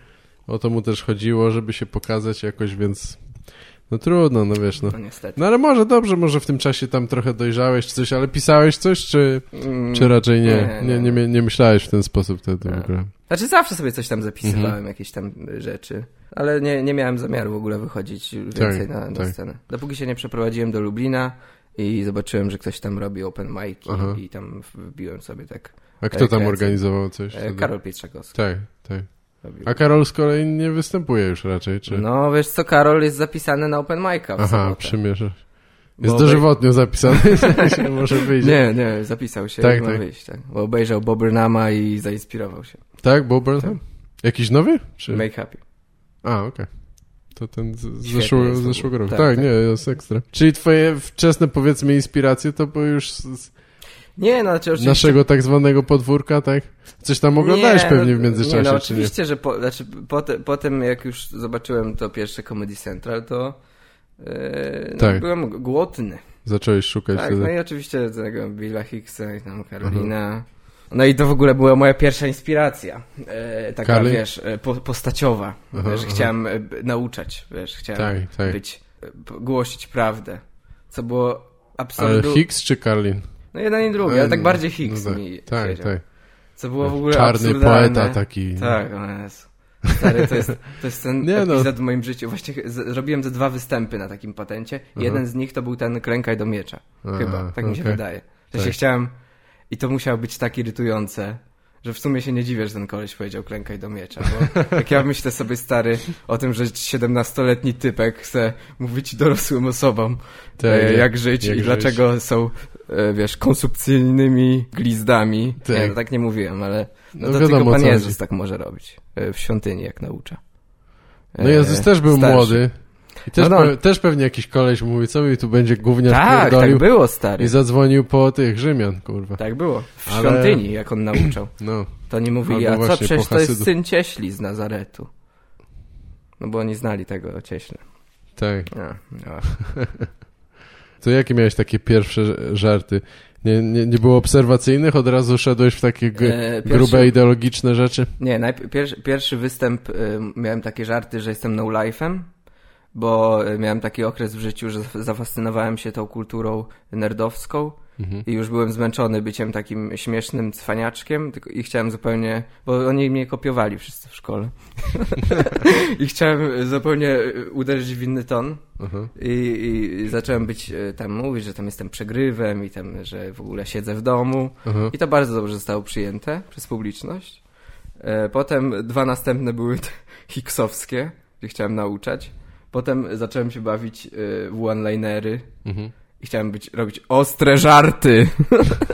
o to mu też chodziło, żeby się pokazać jakoś, więc no trudno, no wiesz, no. No. No ale może dobrze, może w tym czasie tam trochę dojrzałeś czy coś, ale pisałeś coś, czy, mm, czy raczej nie? Nie, nie, nie, nie myślałeś w ten sposób wtedy w ogóle? Znaczy zawsze sobie coś tam zapisywałem, mhm. jakieś tam rzeczy, ale nie, nie miałem zamiaru w ogóle wychodzić więcej tak, na, na tak. scenę. Dopóki się nie przeprowadziłem do Lublina i zobaczyłem, że ktoś tam robi open mic i, i tam wbiłem sobie tak. A kto tam organizował coś? E, wtedy? Karol Pietrzakowski. Tak, tak. A Karol z kolei nie występuje już raczej, czy? No, wiesz co, Karol jest zapisany na Open Mic'a Aha, przymierzasz. Jest Bo dożywotnio zapisany, może wyjść. Nie, nie, zapisał się, tak, tak. wyjść, tak. Bo obejrzał Bob Burnhama i zainspirował się. Tak, Bob Burnham? Tak. Jakiś nowy? Czy... Make Happy. A, okej. Okay. To ten z, zeszłego roku. Tak, tak, tak, nie, jest ekstra. Czyli twoje wczesne, powiedzmy, inspiracje to były już z, nie, no znaczy oczywiście... Naszego tak zwanego podwórka, tak? Coś tam oglądałeś nie, pewnie w międzyczasie, nie, no oczywiście, że po, znaczy, po te, potem jak już zobaczyłem to pierwsze Comedy Central, to yy, no, tak. byłem głodny. Zacząłeś szukać tak, wtedy. no i oczywiście tego Billa Hicksa i tam Karolina. No i to w ogóle była moja pierwsza inspiracja. E, taka, wiesz, e, po, postaciowa. Aha, wiesz, aha. chciałem e, nauczać, wiesz, chciałem tak, tak. być, głosić prawdę. Co było absolutnie... Ale Hicks czy Carlin? No jeden i drugi, ale tak bardziej Hicks no tak, mi Tak, tak. Co było w ogóle Czarny absurdalne. poeta taki. Tak, o Jezu. Stary, to jest, to jest ten Nie no. epizod no. w moim życiu. Właściwie zrobiłem ze dwa występy na takim patencie. Aha. Jeden z nich to był ten klękaj do miecza. Aha, Chyba, tak okay. mi się wydaje. Że tak. się chciałem... I to musiało być tak irytujące, że w sumie się nie dziwię, że ten koleś powiedział klękaj do miecza, bo jak ja myślę sobie stary o tym, że 17-letni typek chce mówić dorosłym osobom tak, e, jak żyć jak i żyć. dlaczego są, wiesz, konsumpcyjnymi glizdami. Tak. Nie, no tak nie mówiłem, ale no, no to wiadomo, tylko Pan Jezus tak może robić e, w świątyni, jak naucza. E, no Jezus też był starszy. młody. I też, no, no. Pe też pewnie jakiś koleś mówi, co mi tu będzie gówniarz Tak, tak było, stary. I zadzwonił po tych Rzymian, kurwa. Tak było. W Ale... świątyni, jak on nauczał. No. To nie mówili, a co przecież to jest syn cieśli z Nazaretu. No bo oni znali tego cieśle. Tak. No, no. to jakie miałeś takie pierwsze żarty? Nie, nie, nie było obserwacyjnych? Od razu szedłeś w takie e, pierwszy, grube ideologiczne rzeczy? Nie, pierwszy, pierwszy występ y, miałem takie żarty, że jestem no life'em bo e, miałem taki okres w życiu, że zafascynowałem się tą kulturą nerdowską mhm. i już byłem zmęczony byciem takim śmiesznym cwaniaczkiem i chciałem zupełnie, bo oni mnie kopiowali wszyscy w szkole i chciałem zupełnie uderzyć w inny ton mhm. I, I, zacząłem być e, tam mówić, że tam jestem przegrywem i tam, że w ogóle siedzę w domu mhm. i to bardzo dobrze zostało przyjęte przez publiczność. E, potem dwa następne były hicksowskie, gdzie chciałem nauczać. Potem zacząłem się bawić y, w one-linery mhm. i chciałem być, robić ostre żarty.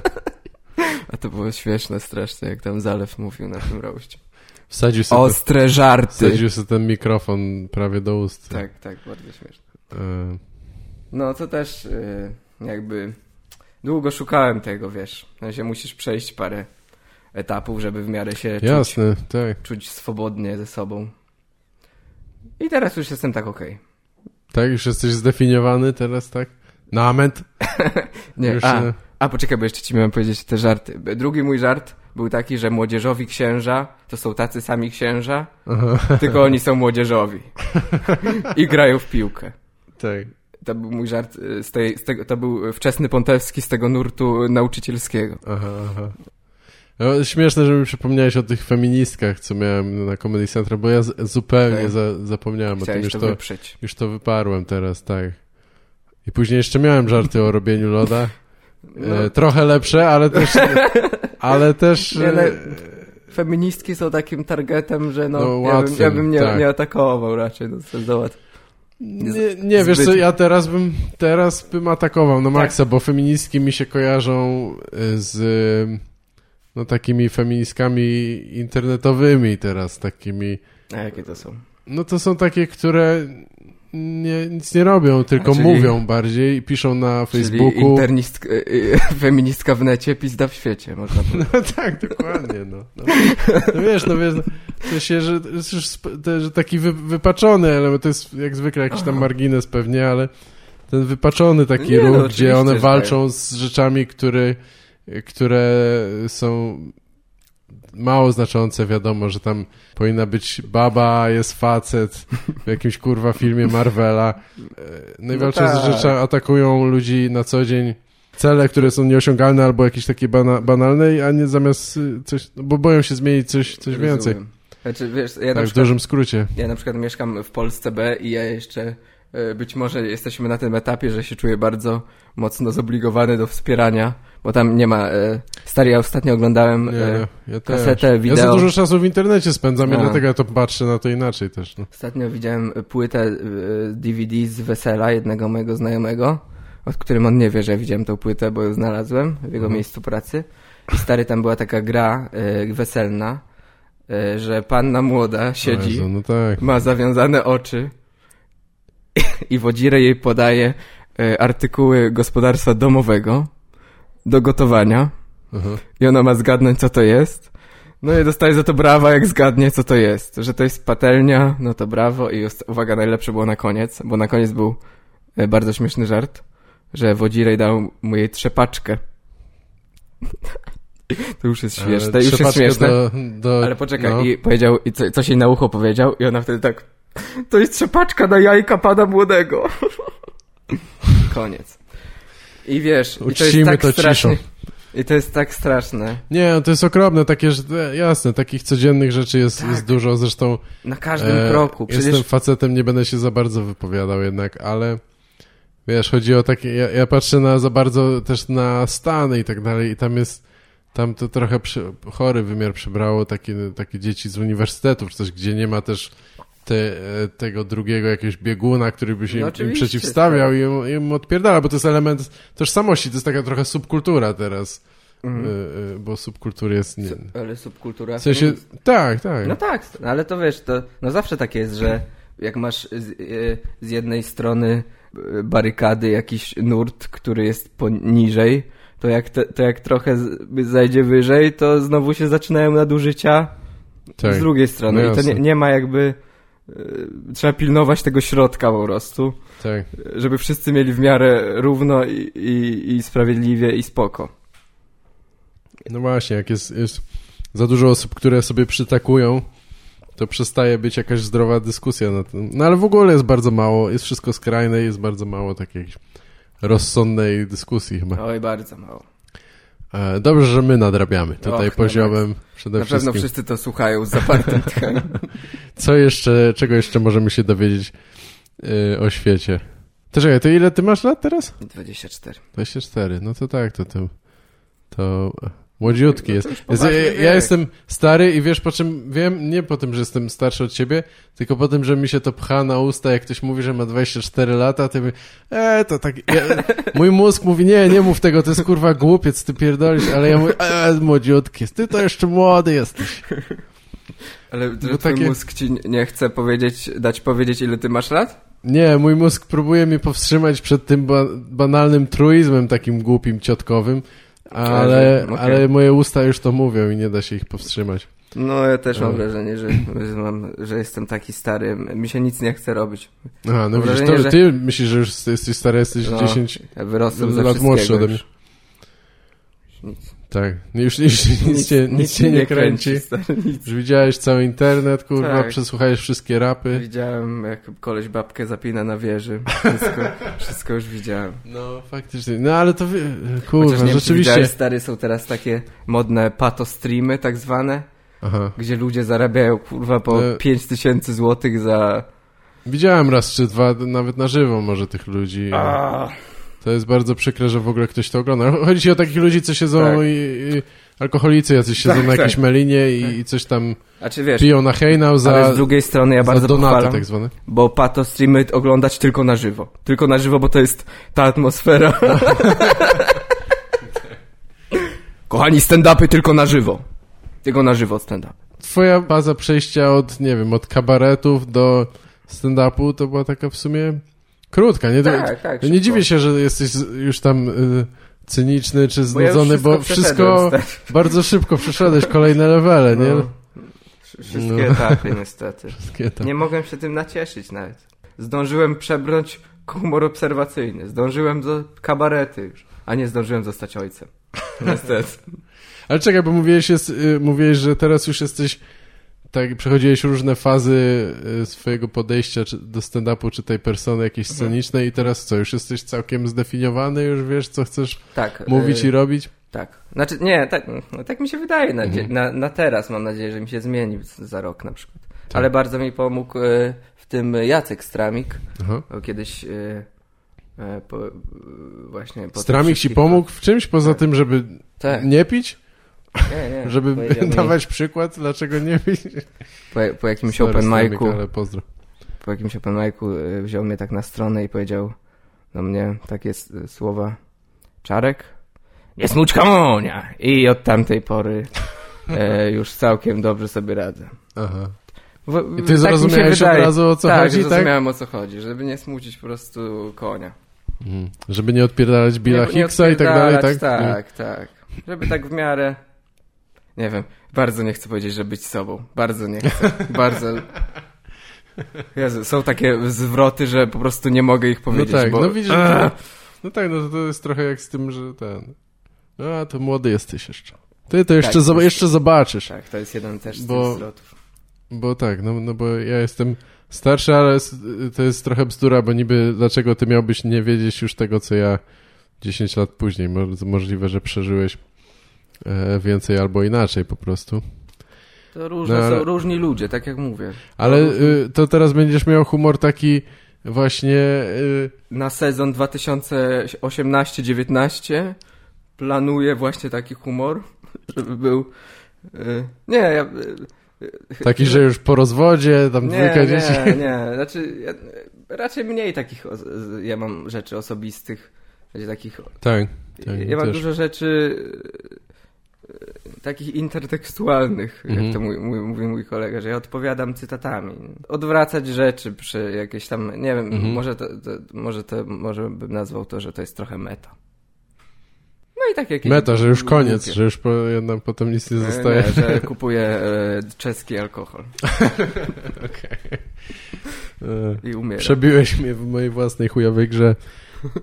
A to było śmieszne strasznie, jak tam Zalew mówił na tym roście. Wsadził sobie Ostre ten, żarty. Wsadził sobie ten mikrofon prawie do ust. Tak, tak, bardzo śmieszne. Y no to też y jakby długo szukałem tego, wiesz. No się musisz przejść parę etapów, żeby w miarę się Jasne, czuć, tak. czuć swobodnie ze sobą. I teraz już jestem tak okej. Okay. Tak? Już jesteś zdefiniowany teraz, tak? Nament? nie, a, a poczekaj, bo jeszcze ci miałem powiedzieć te żarty. Drugi mój żart był taki, że młodzieżowi księża to są tacy sami księża, Aha. tylko oni są młodzieżowi. I grają w piłkę. Tak. To był mój żart, z tej, z tego, to był wczesny Pontewski z tego nurtu nauczycielskiego. Aha, aha. No, śmieszne, że mi przypomniałeś o tych feministkach, co miałem na Comedy Central, bo ja zupełnie okay. za, zapomniałem Chciałeś o tym. Już to, to już to wyparłem teraz, tak. I później jeszcze miałem żarty o robieniu loda. No. E, trochę lepsze, ale też... ale też... Nie, no, feministki są takim targetem, że no, no łatwym, ja bym, ja bym nie, tak. nie atakował raczej, no. Nie, nie wiesz co, ja teraz bym teraz bym atakował no maksa, tak. bo feministki mi się kojarzą z no takimi feministkami internetowymi teraz, takimi... A jakie to są? No to są takie, które nie, nic nie robią, tylko czyli, mówią bardziej i piszą na Facebooku. Czyli internist, y, feministka w necie, pizda w świecie, można powiedzieć. No tak, dokładnie, no. No, no wiesz, no wiesz, to się, że, że, że taki wy, wypaczony element, to jest jak zwykle jakiś tam margines pewnie, ale ten wypaczony taki nie, no, ruch, no, gdzie one walczą tak. z rzeczami, które które są mało znaczące, wiadomo, że tam powinna być baba, jest facet w jakimś kurwa filmie Marvela. E, Najwalsze no tak. rzeczy atakują ludzi na co dzień cele, które są nieosiągalne albo jakieś takie bana banalne, a nie zamiast y, coś, no bo boją się zmienić coś, coś więcej. Znaczy, wiesz, ja tak, przykład, w dużym skrócie. Ja na przykład mieszkam w Polsce B i ja jeszcze e, być może jesteśmy na tym etapie, że się czuję bardzo mocno zobligowany do wspierania bo tam nie ma... E, stary, ja ostatnio oglądałem nie, e, ja kasetę, wideo. Ja za dużo czasu w internecie spędzam, ja dlatego ja to patrzę na to inaczej też. No. Ostatnio widziałem płytę DVD e, z Wesela jednego mojego znajomego, od którym on nie wie, że widziałem tą płytę, bo ją znalazłem w jego mhm. miejscu pracy. I stary, tam była taka gra weselna, że panna młoda siedzi, Jezu, no tak. ma zawiązane oczy i wodzirę jej podaje artykuły gospodarstwa domowego do gotowania mhm. i ona ma zgadnąć, co to jest. No i dostaje za to brawa, jak zgadnie, co to jest. Że to jest patelnia, no to brawo i uwaga, najlepsze było na koniec, bo na koniec był e, bardzo śmieszny żart, że Wodzirej dał mu jej trzepaczkę. To już jest śmieszne, już jest śmieszne. Do, do, ale poczekaj, no. i powiedział, i co, coś jej na ucho powiedział i ona wtedy tak, to jest trzepaczka na jajka pana młodego. Koniec. I wiesz, Uczcimy i to, jest tak to strasznie, I to jest tak straszne. Nie, to jest okropne, takie, że e, jasne, takich codziennych rzeczy jest, Tak. jest dużo, zresztą Na każdym e, kroku. Przecież jestem facetem, nie będę się za bardzo wypowiadał jednak, ale wiesz, chodzi o takie, ja, ja patrzę na za bardzo też na Stany i tak dalej i tam jest, tam to trochę przy, chory wymiar przybrało takie, takie dzieci z uniwersytetów, czy coś, gdzie nie ma też te, tego drugiego jakiegoś bieguna, który by się No im, im przeciwstawiał tak. i im, im odpierdala, bo to jest element tożsamości, to jest taka trochę subkultura teraz, Mhm. y, y, bo subkultury jest... Nie, Ale subkultura... w sensie, tak, tak. No tak, ale to wiesz, to no zawsze tak jest, że jak masz z, e, z jednej strony e, barykady jakiś nurt, który jest poniżej, to jak, te, to jak trochę zajdzie wyżej, to znowu się zaczynają nadużycia tak. z drugiej strony. No I to nie, nie ma jakby... e, Trzeba pilnować tego środka po prostu, tak. żeby wszyscy mieli w miarę równo i, i, i sprawiedliwie i spoko. No właśnie, jak jest, jest za dużo osób, które sobie przytakują, to przestaje być jakaś zdrowa dyskusja na tym. No ale w ogóle jest bardzo mało, jest wszystko skrajne, jest bardzo mało takiej rozsądnej dyskusji chyba. Oj, bardzo mało. E, Dobrze, że my nadrabiamy tutaj Och, poziomem przede Na pewno wszystkim. wszyscy to słuchają z zapartym tchem. Co jeszcze, czego jeszcze możemy się dowiedzieć e, o świecie? To czekaj, to ile ty masz lat teraz? 24. 24, no to tak, to to, to młodziutki jest. jest ja, jestem stary i wiesz po czym wiem? Nie po tym, że jestem starszy od ciebie, tylko po tym, że mi się to pcha na usta, jak ktoś mówi, że ma 24 lata, to mówię, e, to tak, ja, mój mózg mówi, nie, nie mów tego, to jest kurwa głupiec, ty pierdolisz, ale ja mówię, e, młodziutki jest, ty to jeszcze młody jesteś. Ale Bo twój takie- mózg ci nie chce powiedzieć, dać powiedzieć, ile ty masz lat? Nie, mój mózg próbuje mnie powstrzymać przed tym ba banalnym truizmem takim głupim, ciotkowym, ale, Okej. ale moje usta już to mówią i nie da się ich powstrzymać. No, ja też mam No. wrażenie, że, że, mam, że jestem taki stary. Mi się nic nie chce robić. Aha, no Mam widzisz, wrażenie, to, że- ty myślisz, że już jesteś stary, jesteś No. 10 Ja lat młodszy ode mnie. już. Nic, Tak, już nic, nic, nic, cię, nic cię nie kręci. stary, nic. Już widziałeś cały internet, kurwa, Tak. przesłuchałeś wszystkie rapy. Widziałem, jak koleś babkę zapina na wieży. Wszystko, wszystko już widziałem. No, faktycznie. No, ale to, kurwa, Chociaż nie wiem, czy rzeczywiście. widziałeś, stary, są teraz takie modne pato streamy tak zwane, Aha. gdzie ludzie zarabiają, kurwa, po No. 5 tysięcy złotych za... Widziałem raz czy dwa, nawet na żywo może tych ludzi. A, To jest bardzo przykre, że w ogóle ktoś to ogląda. Chodzi ci o takich ludzi, co siedzą Tak. i, i alkoholicy jacyś siedzą Tak, na jakiejś tak. melinie i, Tak. i coś tam A czy wiesz, piją na hejnał za, ale z drugiej strony ja bardzo donaty pochwalam, tak zwane. bo pato streamy oglądać tylko na żywo. Tylko na żywo, bo to jest ta atmosfera. Kochani, stand-upy tylko na żywo. Tylko na żywo stand-up. Twoja baza przejścia od, nie wiem, od kabaretów do stand-upu to była taka w sumie krótka. Nie, Tak, tak, nie dziwię się, że jesteś już tam y, cyniczny czy Bo ja znudzony, bo wszystko bardzo szybko przeszedłeś kolejne levele, nie? No. Wszystkie No. etapy niestety. Wszystkie tam. Nie mogłem się tym nacieszyć nawet. Zdążyłem przebrnąć humor obserwacyjny. Zdążyłem do kabarety już. A nie zdążyłem zostać ojcem. Niestety. Ale czekaj, bo mówiłeś, jest, y, mówiłeś, że teraz już jesteś, tak, przechodziłeś różne fazy y, swojego podejścia czy, do stand-upu, czy tej persony jakiejś Mhm. scenicznej i teraz co, już jesteś całkiem zdefiniowany, już wiesz, co chcesz Tak. mówić y, i robić? Tak. Znaczy, nie, tak, no, tak mi się wydaje na, Mhm. na, na teraz. Mam nadzieję, że mi się zmieni za rok na przykład. Tak. Ale bardzo mi pomógł y, w tym Jacek Stramik. Aha. Bo kiedyś y, y, po, właśnie... po Stramik ci pomógł w czymś, poza tym, żeby Tak. nie pić? Nie, nie. Żeby mi- dawać przykład, dlaczego nie? Po, po jakimś Sorry, open mic'u, ale pozdro. po jakimś open mic'u y, wziął mnie tak na stronę i powiedział do mnie takie s- słowa Czarek, nie smuć kamonia! I od tamtej pory e, już całkiem dobrze sobie radzę. Aha. W, I tak ty się zrozumiałeś od razu o co tak, chodzi, tak? zrozumiałem o co chodzi, żeby nie smucić po prostu konia. Mhm. Żeby nie odpierdalać Billa Nie- nie Hicksa i tak dalej, tak? Tak, tak. Żeby tak w miarę... Nie wiem, bardzo nie chcę powiedzieć, że być sobą. Bardzo nie chcę. bardzo... Jezu, są takie zwroty, że po prostu nie mogę ich No powiedzieć, tak, bo... no widzisz, Ugh. no tak, no to, to jest trochę jak z tym, że ten... A, to młody jesteś jeszcze. Ty to jeszcze, Tak, zob- jest- jeszcze zobaczysz. Tak, to jest jeden też z Bo- tych zwrotów. Bo tak, no, no bo ja jestem starszy, ale to jest trochę bzdura, bo niby dlaczego ty miałbyś nie wiedzieć już tego, co ja 10 lat później. Mo- Możliwe, że przeżyłeś więcej albo inaczej po prostu. To różne, no, ale... są różni ludzie, tak jak mówię. Ale y, to teraz będziesz miał humor taki właśnie... Y... Na sezon 2018-19 planuję właśnie taki humor, żeby był... Y, nie, ja... Taki, że już po rozwodzie, tam nie, dwójka dzieci. Nie, nie, znaczy ja, raczej mniej takich, ja mam rzeczy osobistych, takich... Tak, tak Ja mam też. dużo rzeczy takich intertekstualnych, mhm. jak to mój, mój, mówi mój kolega, że ja odpowiadam cytatami. Odwracać rzeczy przy jakieś tam, nie wiem, mhm. może, to, to, może, to, może bym nazwał to, że to jest trochę meta. No i tak jakieś... Meta, że już koniec, że już po, jednak potem nic nie zostaje. Nie, że kupuję e, czeski alkohol. Okej. Okay. I umieram. Przebiłeś mnie w mojej własnej chujowej grze.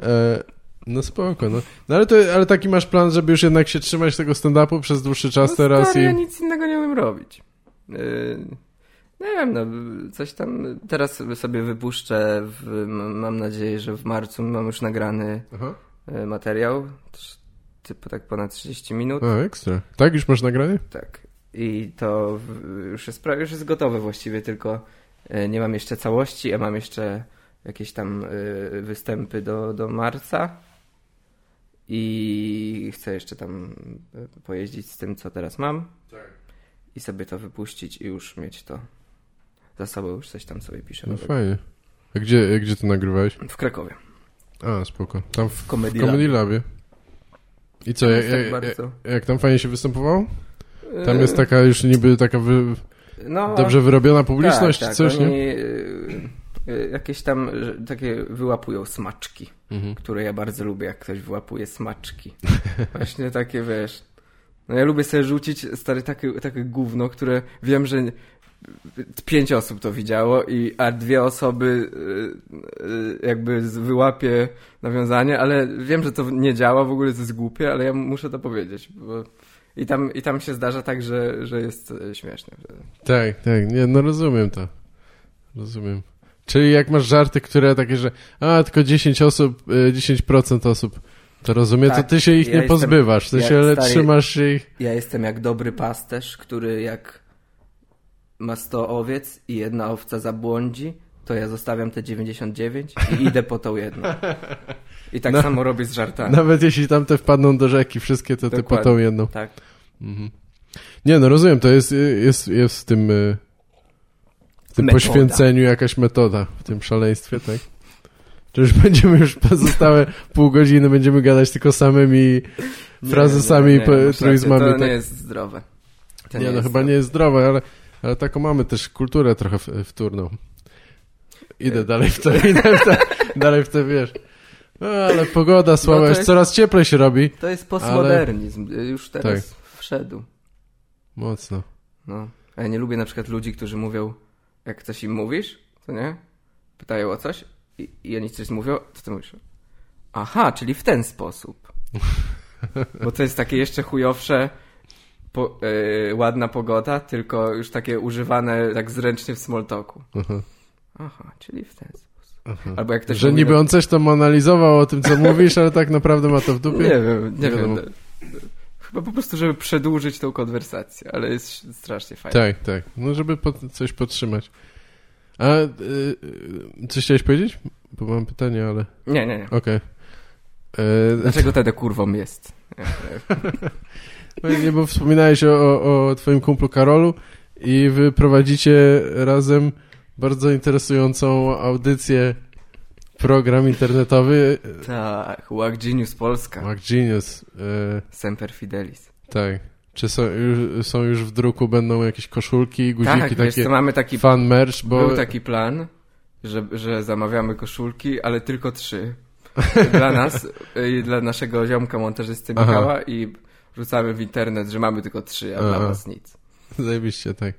E, no spoko, no. no ale, to, ale taki masz plan, żeby już jednak się trzymać tego stand-upu przez dłuższy czas no, teraz stary, i... ja nic innego nie umiem robić. Yy, nie wiem, no, coś tam teraz sobie wypuszczę, w, mam nadzieję, że w marcu mam już nagrany Aha. Y, materiał, typu tak ponad 30 minut. A, ekstra. Tak, już masz nagranie? Tak. I to już jest, już jest gotowe właściwie, tylko y, nie mam jeszcze całości, ja mam jeszcze jakieś tam y, występy do, do marca i chcę jeszcze tam e, pojeździć z tym, co teraz mam tak. i sobie to wypuścić i już mieć to za sobą, już coś tam sobie piszę. No nowego. fajnie. A gdzie, gdzie to nagrywałeś? W Krakowie. A, spoko. Tam w, Comedy, w Comedy Labie. I co, jak, tak jak, jak, tam fajnie się występowało? Tam jest taka już niby taka wy... no, dobrze wyrobiona publiczność, tak, tak, coś, oni... nie? Y, jakieś tam takie wyłapują smaczki, mhm. które ja bardzo lubię, jak ktoś wyłapuje smaczki. Właśnie takie, wiesz... No ja lubię sobie rzucić stary takie, takie gówno, które wiem, że pięć osób to widziało, i, a dwie osoby y, jakby wyłapie nawiązanie, ale wiem, że to nie działa, w ogóle to jest głupie, ale ja muszę to powiedzieć, bo i tam, i tam się zdarza tak, że, że jest śmieszne. Tak, tak, nie, no rozumiem to. Rozumiem. Czyli jak masz żarty, które takie, że a, tylko 10 osób, 10% y, osób to rozumie, tak, to ty się ich ja nie pozbywasz, w sensie, ale stary, trzymasz się ich... Ja jestem jak dobry pasterz, który jak ma 100 owiec i jedna owca zabłądzi, to ja zostawiam te 99 i idę po tą jedną. I tak no, samo robię z żartami. Nawet jeśli tamte wpadną do rzeki, wszystkie to Dokładnie, ty po tą jedną. Tak. Mhm. Nie, no rozumiem, to jest, jest, jest w tym y, tym metoda. poświęceniu jakaś metoda w tym szaleństwie, tak? Czy już będziemy już pozostałe pół godziny będziemy gadać tylko samymi frazesami, nie, nie, nie, truizmami. To tak? nie jest zdrowe. To nie, nie no chyba zdrowe. nie jest zdrowe, ale, ale taką mamy też kulturę trochę wtórną. Idę dalej w to, idę w to, dalej w to, wiesz. No, ale pogoda słaba, no jest, coraz cieplej się robi. To jest postmodernizm, ale... już teraz tak. wszedł. Mocno. No. A ja nie lubię na przykład ludzi, którzy mówią jak coś im mówisz, to nie? Pytają o coś i, i oni coś mówią, to ty mówisz, aha, czyli w ten sposób. Bo to jest takie jeszcze chujowsze, po, yy, ładna pogoda, tylko już takie używane tak zręcznie w smoltoku. Uh-huh. Aha, czyli w ten sposób. Uh-huh. Albo jak ktoś Że mówi, niby on coś tam analizował o tym, co mówisz, ale tak naprawdę ma to w dupie? Nie wiem, nie, nie wiem. Chyba po prostu, żeby przedłużyć tą konwersację, ale jest strasznie fajnie. Tak, tak. No, żeby coś podtrzymać. A y, y, coś chciałeś powiedzieć? Bo mam pytanie, ale... Nie, nie, nie. Okej. Okay. E, Dlaczego tedy kurwą jest? No nie, bo wspominałeś o, o twoim kumplu Karolu i wy prowadzicie razem bardzo interesującą audycję program internetowy. Tak, Wack Genius Polska. Wack Genius. E... Semper Fidelis. Tak. Czy są już, są już w druku, będą jakieś koszulki, guziki tak, takie wiesz, mamy taki fan merch, bo... Był taki plan, że, że zamawiamy koszulki, ale tylko trzy. Dla nas i dla naszego ziomka montażysty Michała Aha. i rzucamy w internet, że mamy tylko trzy, a Aha. dla nas nic. Zajebiście, tak.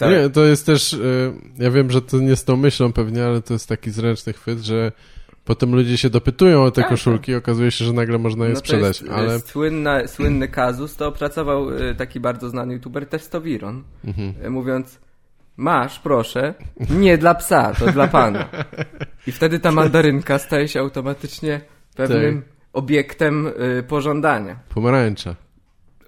Nie, to jest też, y, ja wiem, że to nie z tą myślą pewnie, ale to jest taki zręczny chwyt, że potem ludzie się dopytują o te tak, koszulki i okazuje się, że nagle można je no sprzedać. Jest, ale... słynna, słynny kazus to opracował y, taki bardzo znany youtuber Testowiron, mhm. Y, mówiąc masz, proszę, nie dla psa, to dla pana. I wtedy ta mandarynka staje się automatycznie pewnym tak. obiektem pożądania. Pomarańcza.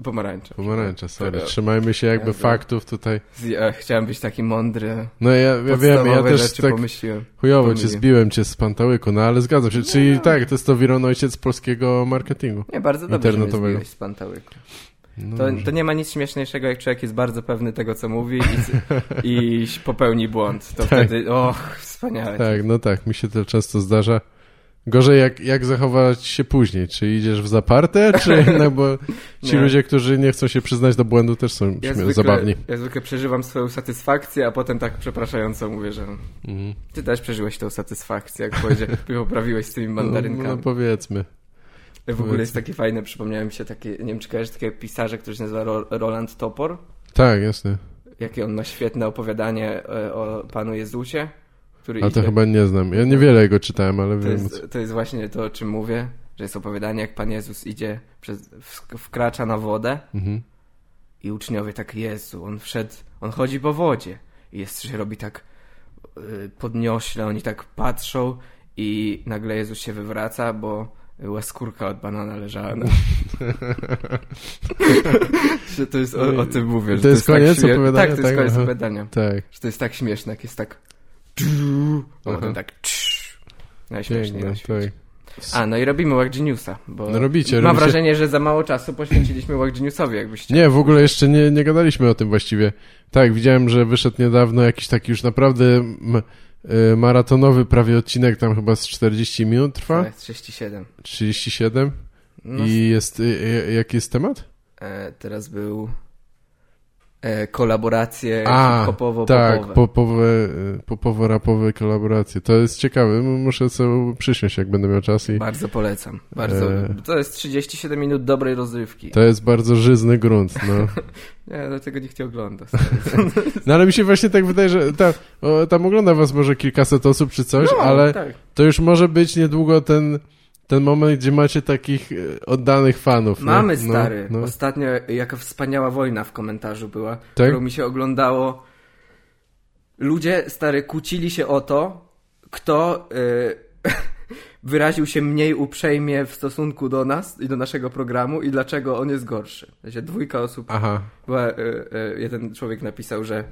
Pomarańcza. Pomarańcza, sorry. Trzymajmy się jakby ja faktów tutaj. Ja chciałem być taki mądry. No ja, ja wiem, ja też tak pomyśliłem. chujowo Pomyliłem. cię zbiłem cię z pantałyku, no ale zgadzam się. Czyli no. tak, to jest to Wiron ojciec polskiego marketingu. Nie, bardzo dobrze, mnie z pantałyku. No to, to, nie ma nic śmieszniejszego, jak człowiek jest bardzo pewny tego, co mówi i, i popełni błąd. To tak. wtedy, och, wspaniale. Tak, no tak, mi się to często zdarza. Gorzej jak, jak zachować się później. Czy idziesz w zaparte, czy jednak, bo ci ludzie, którzy nie chcą się przyznać do błędu też są ja zwykle, zabawni. Ja zwykle przeżywam swoją satysfakcję, a potem tak przepraszająco mówię, że mhm. ty też przeżyłeś tą satysfakcję, jak poprawiłeś z tymi mandarynkami. No, no powiedzmy. W ogóle jest takie fajne, przypomniałem mi się takie, nie wiem czy kojarzysz takie pisarze, który się nazywa Roland Topor? Tak, jasne. Jakie on ma świetne opowiadanie e, o Panu Jezusie. Który A to idzie... chyba nie znam. Ja niewiele jego czytałem, ale to wiem. Jest, to jest właśnie to, o czym mówię, że jest opowiadanie, jak Pan Jezus idzie, przez, wkracza na wodę mhm. i uczniowie tak, Jezu, on wszedł, on chodzi po wodzie i jest, że robi tak yy, podniośle, oni tak patrzą i nagle Jezus się wywraca, bo łaskórka od banana leżała na... to jest, o, o tym mówię. To, to jest, koniec tak opowiadania? Tak, to jest tak, koniec opowiadania. Tak. Że to jest tak śmieszne, jak jest tak... A potem tak... Najśmieszniej na świecie. Tak. A, no i robimy Wack Geniusa, bo no robicie, mam robicie. wrażenie, że za mało czasu poświęciliśmy Wack Geniusowi, jakbyście... Nie, w ogóle jeszcze nie, nie gadaliśmy o tym właściwie. Tak, widziałem, że wyszedł niedawno jakiś taki już naprawdę Y, maratonowy prawie odcinek, tam chyba z 40 minut trwa. Tak, 37. 37. No. I jest, y, y, jaki jest temat? E, teraz był kolaboracje popowo Tak, popowe, popowo-rapowe kolaboracje. To jest ciekawe, muszę sobie przysiąść, jak będę miał czas. I... Bardzo polecam. Bardzo. E... To jest 37 minut dobrej rozrywki. To jest bardzo żyzny grunt, no. nie, dlatego nikt nie ogląda. no ale mi się właśnie tak wydaje, że tam, o, tam ogląda was może kilkaset osób czy coś, no, ale tak. to już może być niedługo ten ten moment, gdzie macie takich e, oddanych fanów. Mamy, no, stary. No. Ostatnio jaka wspaniała wojna w komentarzu była, tak? którą mi się oglądało. Ludzie, stary, kłócili się o to, kto yy, wyraził się mniej uprzejmie w stosunku do nas i do naszego programu i dlaczego on jest gorszy. Znaczy, dwójka osób. Aha. Była, yy, yy, jeden człowiek napisał, że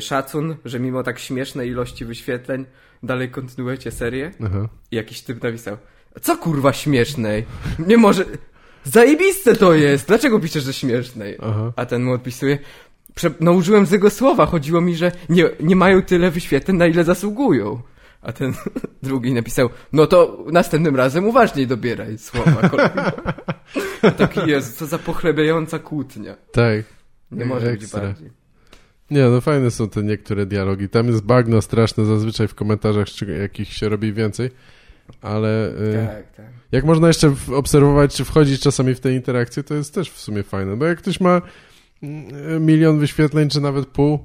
szacun, że mimo tak śmiesznej ilości wyświetleń dalej kontynuujecie serię. Aha. I jakiś typ napisał, co kurwa śmiesznej? Nie może... Zajebiste to jest! Dlaczego piszesz, że śmiesznej? Aha. A ten mu odpisuje... Prze... No użyłem złego słowa. Chodziło mi, że nie, nie mają tyle wyświetleń, na ile zasługują. A ten drugi napisał, no to następnym razem uważniej dobieraj słowa. Taki jest, co za pochlebiejąca kłótnia. Tak. Nie może Ekstra. być bardziej. Nie, no fajne są te niektóre dialogi. Tam jest bagno straszne zazwyczaj w komentarzach, jakich się robi więcej ale y, tak, tak. jak można jeszcze obserwować, czy wchodzić czasami w te interakcje, to jest też w sumie fajne, bo jak ktoś ma mm, milion wyświetleń, czy nawet pół,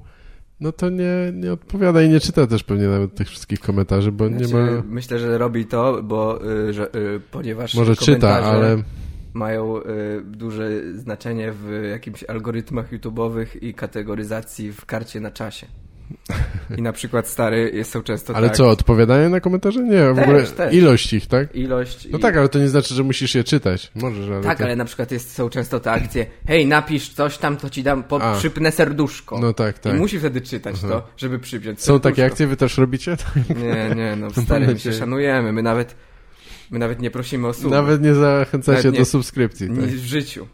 no to nie, nie odpowiada i nie czyta też pewnie nawet tych wszystkich komentarzy, bo znaczy, nie ma... Myślę, że robi to, bo y, że, y, ponieważ Może czyta, ale... mają y, duże znaczenie w jakimś algorytmach YouTube'owych i kategoryzacji w karcie na czasie. I na przykład stary jest są często Ale tak... co, odpowiadanie na komentarze? Nie, w też, ogóle też. ilość ich, tak? Ilość. No i... tak, ale to nie znaczy, że musisz je czytać. Możesz, ale Tak, to... ale na przykład jest, są często te akcje, hej, napisz coś tam, to ci dam, pod, przypnę serduszko. No tak, tak. I musi wtedy czytać Aha. to, żeby przypiąć Są takie akcje, wy też robicie? Nie, nie, no stary, my się szanujemy, my nawet, my nawet nie prosimy o sub. Nawet nie zachęcacie do subskrypcji. Tak? w życiu.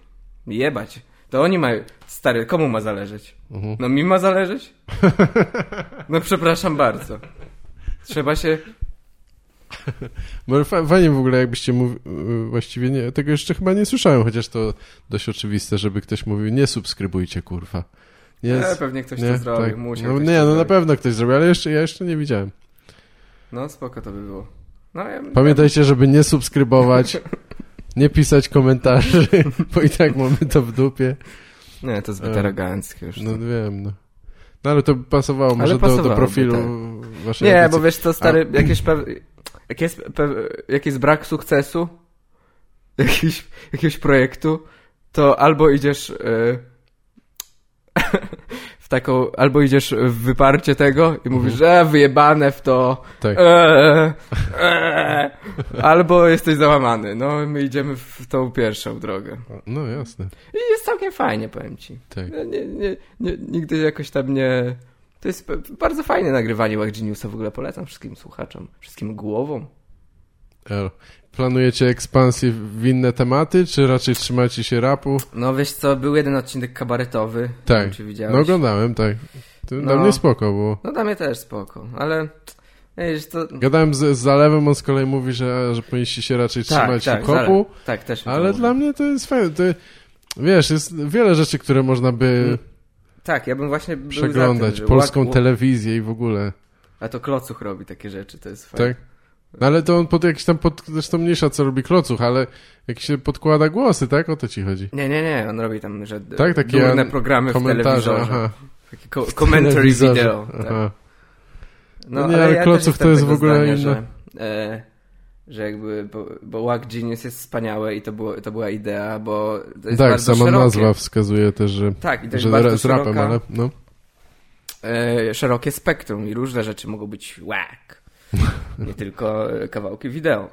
Jebać. To oni mają. Stary, komu ma zależeć? Mhm. No mi ma zależeć? No przepraszam bardzo. Trzeba się. Bo fajnie w ogóle, jakbyście mówili, właściwie nie, tego jeszcze chyba nie słyszałem, chociaż to dość oczywiste, żeby ktoś mówił, nie subskrybujcie, kurwa. Nie, nie pewnie ktoś nie? to zrobił, tak. musiał. No, nie, no na pewno ktoś zrobił, ale jeszcze, ja jeszcze nie widziałem. No spoko to by było. No, ja... Pamiętajcie, żeby nie subskrybować nie pisać komentarzy, bo i tak mamy to w dupie. Nie, to zbyt aroganckie już. No wiem, no. No ale to pasowało ale może do, do profilu tak. waszej Nie, bo wiesz co, stary, A... jakieś pew... jak, jest pew... jak jest brak sukcesu jakiś, jakiegoś projektu, to albo idziesz yy... w taką, albo idziesz w wyparcie tego i mówisz, że wyjebane w to, Tak. eee, eee, albo jesteś załamany. No, my idziemy w tą pierwszą drogę. No jasne. I jest całkiem fajnie, powiem ci. Tak. Nie, nie, nie, nie, nigdy jakoś tam nie... To jest bardzo fajne nagrywanie Wack Geniusa, w ogóle polecam wszystkim słuchaczom, wszystkim głowom. E, Planujecie ekspansję w inne tematy, czy raczej trzymacie się rapu? No wiesz co, był jeden odcinek kabaretowy, Tak. wiem, czy widziałeś. No oglądałem, tak. To No. Dla mnie spoko było. No dla mnie też spoko, ale wiesz, to... Gadałem z, z Zalewem, on z kolei mówi, że, że powinniście się raczej trzymać hip-hopu, zale- tak, też ale dla mnie to jest fajne. To, wiesz, jest wiele rzeczy, które można by Tak, ja bym właśnie był przeglądać. tym, Polską telewizję i w ogóle. A to Klocuch robi takie rzeczy, to jest fajne. Tak? No ale to on pod jakiś tam, pod, zresztą mniejsza co robi klocuch, ale jak się podkłada głosy, tak? O to ci chodzi. Nie, nie, nie, on robi tam, że Tak, takie durne an- programy w Komentarze, telewizorze. aha. Takie ko- commentary video. Tak. Aha. No, nie, ale ja Klocuch to jest w ogóle zdania, inne- Że, e, że jakby, bo, bo Wack Genius jest wspaniałe i to, było, to była idea, bo to jest Tak, bardzo sama szerokie. nazwa wskazuje też, że, Tak, i to że bardzo z rapem, szeroka, ale no. e, szerokie spektrum i różne rzeczy mogą być whack. Nie tylko kawałki wideo.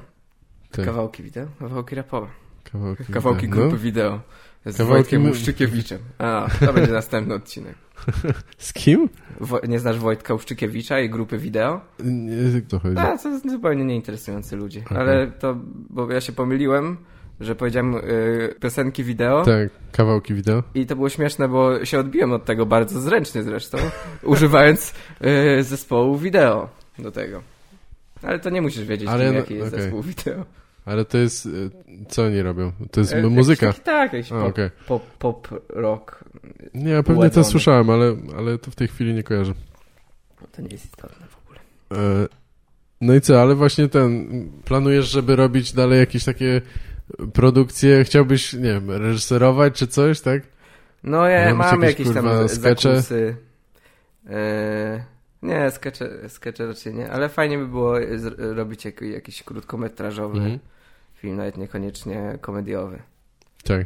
Tak, Kawałki wideo? Kawałki rapowe. kawałki, Kawałki wideo. grupy no. wideo. Z Kawałki Wojtkiem mu- Uszczykiewiczem. A, to będzie następny odcinek. Z kim? Wo nie znasz Wojtka Uszczykiewicza i grupy wideo? Nie, jak to chodzi? A, to jest zupełnie nieinteresujący ludzie. Aha. Ale to, bo ja się pomyliłem, że powiedziałem y, piosenki wideo Tak, kawałki wideo. i to było śmieszne, bo się odbiłem od tego bardzo zręcznie zresztą, używając y, zespołu wideo do tego. Ale to nie musisz wiedzieć, Ale kim, no- jaki jest okej. zespół wideo. Ale to jest, y, co oni robią? To jest E, muzyka. Jakiś tak, jakiś A, pop, okej. pop, pop, rock. Nie, ja pewnie to słyszałem, ale, ale to w tej chwili nie kojarzę. To nie jest istotne w ogóle. E, No i co, ale właśnie ten, planujesz, żeby robić dalej jakieś takie produkcje, chciałbyś, nie wiem, reżyserować czy coś, tak? No ja mam jakieś, jakieś tam kurwa, skecze? zakusy. E, nie, skecze, skecze raczej nie, ale fajnie by było robić jak, jakiś krótkometrażowy Mhm. film, nawet niekoniecznie komediowy. Tak.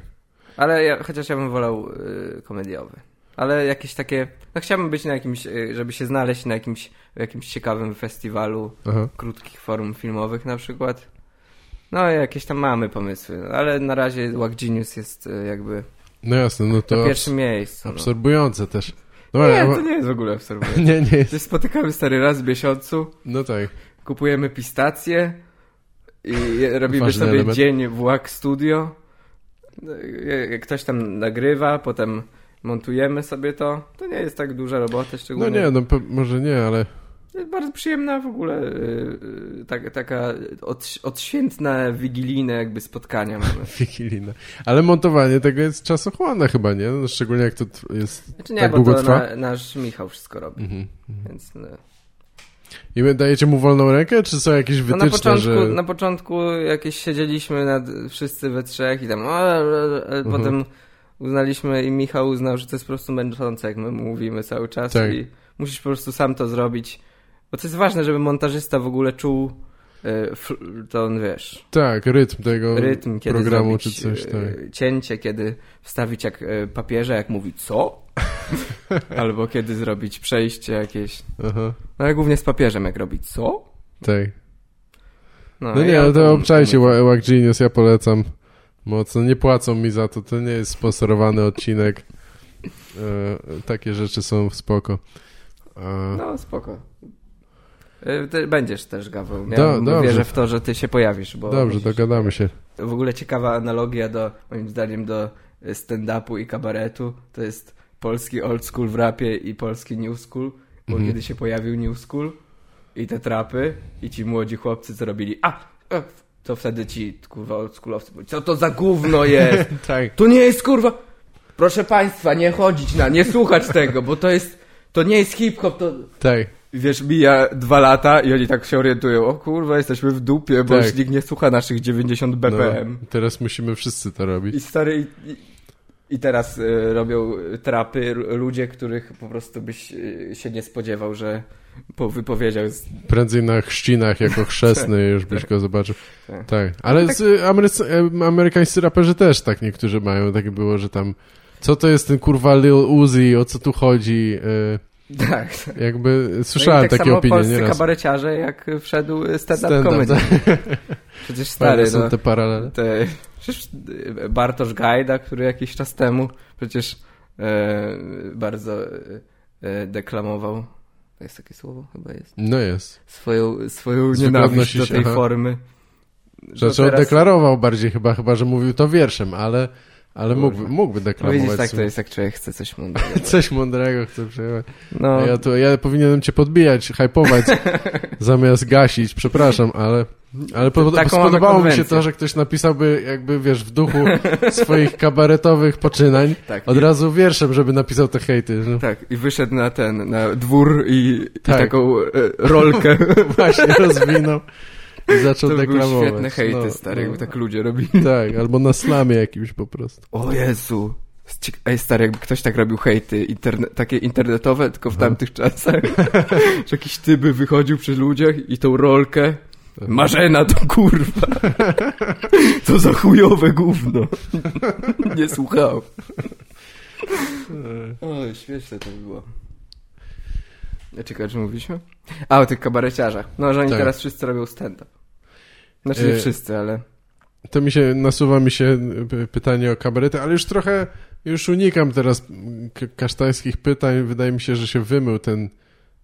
Ale ja, chociaż ja bym wolał y, komediowy. Ale jakieś takie, no chciałbym być na jakimś, y, żeby się znaleźć na jakimś, jakimś ciekawym festiwalu Aha. krótkich form filmowych na przykład. No jakieś tam mamy pomysły, ale na razie Wack Genius jest y, jakby No jasne, no na to pierwszym miejscu. No. absorbujące też. Dobra, Nie, to nie jest w ogóle absorbujące. nie, nie jest. Się spotykamy stary raz w miesiącu, No tak. kupujemy pistacje i robimy Ważny sobie element. dzień w Wack Studio. No, ktoś tam nagrywa, potem montujemy sobie to. To nie jest tak duża robota, No szczególnie. nie, no może nie, ale bardzo przyjemna w ogóle, yy, tak, taka od, odświętne, wigilijne jakby spotkania mamy. wigilijne. Ale montowanie tego jest czasochłonne chyba, nie? No, szczególnie jak to jest Znaczy nie, tak bo długo to trwa. na, nasz Michał wszystko robi, Mhm. więc... No. I wy dajecie mu wolną rękę, czy są jakieś No wytyczne, na początku, że... na początku jakieś siedzieliśmy nad, wszyscy we trzech i tam, o, ale, ale Mhm. potem uznaliśmy i Michał uznał, że to jest po prostu męczące, jak my mówimy cały czas Tak. i musisz po prostu sam to zrobić. Bo to jest ważne, żeby montażysta w ogóle czuł fl- to on wiesz, Tak, rytm tego rytm, kiedy programu czy coś, y, tak. cięcie, kiedy wstawić jak y, papieże, jak mówi co? Albo kiedy zrobić przejście jakieś. Aha, No ale głównie z papieżem, jak robić co? tak. No i nie, ja ale to obczajcie Wa- Wack Genius, ja polecam mocno. Nie płacą mi za to, to nie jest sponsorowany odcinek. E, takie rzeczy są spoko. E, No, spoko. Ty będziesz też, Gaweł. Ja Do- wierzę w to, że ty się pojawisz. Bo dobrze, musisz- dogadamy się. W ogóle ciekawa analogia do, moim zdaniem, do stand-upu i kabaretu. To jest polski old school w rapie i polski new school. Bo Mhm. kiedy się pojawił new school i te trapy i ci młodzi chłopcy, co robili, a, a to wtedy ci, kurwa, old schoolowcy mówili, co to za gówno jest? tak. To nie jest kurwa. Proszę państwa, nie chodzić na, nie słuchać tego, bo to jest. To nie jest hip-hop, to. Tak. Wiesz, mija dwa lata i oni tak się orientują. O kurwa, jesteśmy w dupie, bo Tak. już nikt nie słucha naszych 90 BPM. No, teraz musimy wszyscy to robić. I stary. I, i teraz y, robią trapy ludzie, których po prostu byś y, się nie spodziewał, że po wypowiedział. Z... Prędzej na chrzcinach jako chrzestny już byś go zobaczył. Tak. Tak. Ale tak- z, amerycy, e, amerykańscy raperzy też tak niektórzy mają. Tak było, że tam co to jest ten kurwa Lil Uzi, o co tu chodzi. Yy, tak. Jakby słyszałem no i tak takie samo opinie polscy nieraz. kabareciarze, jak wszedł stand-up Stand-up, comedy. Przecież stary, Fajne są no, te paralele. te, przecież Bartosz Gajda, który jakiś czas temu przecież e, bardzo e, deklamował, to jest takie słowo? Chyba jest. No jest. Swoją, swoją nienawiść do tej aha. formy. że Znaczy on teraz- deklarował bardziej chyba, chyba że mówił to wierszem, ale, ale mógłby, mógłby No deklarować. widzisz, tak to jest, jak człowiek chce coś mądrego. Coś mądrego chcę przyjechać. No, ja, tu, ja powinienem cię podbijać, hypować, zamiast gasić, przepraszam, ale, ale po, spodobało mi się to, że ktoś napisałby jakby, wiesz, w duchu swoich kabaretowych poczynań, tak. od razu wierszem, żeby napisał te hejty. No, Tak, i wyszedł na ten, na dwór i, i Tak. taką e, rolkę. właśnie rozwinął i zaczął To by deklamować. świetne hejty, No, stary, no. jakby tak ludzie robili. Tak, albo na slamie jakimś po prostu. O Jezu. Ej, stary, jakby ktoś tak robił hejty, interne takie internetowe, tylko w tamtych czasach, że jakiś tyby wychodził przy ludziach i tą rolkę Marzena to kurwa. Co za chujowe gówno. Nie słuchał. O, śmieszne to było. Ja czekaj, czy mówiliśmy? A, o tych kabareciarzach. No, że oni Tak. teraz wszyscy robią stand-up. Znaczy nie E, wszyscy, ale... To mi się, nasuwa mi się p- pytanie o kabarety, ale już trochę, już unikam teraz kasztańskich pytań. Wydaje mi się, że się wymył ten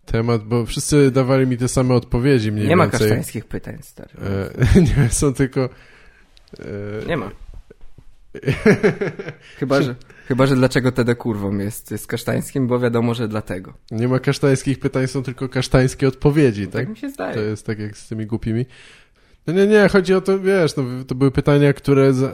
temat, bo wszyscy dawali mi te same odpowiedzi mniej Nie ma więcej. kasztańskich pytań, stary. E, nie, są tylko... E, Nie ma. Chyba, że, chyba, że dlaczego TD kurwą jest, jest kasztańskim, bo wiadomo, że dlatego. nie ma kasztańskich pytań, są tylko kasztańskie odpowiedzi, Tak, tak? mi się zdaje. To jest tak jak z tymi głupimi. No nie, nie, chodzi o to, wiesz, no, to były pytania, które za,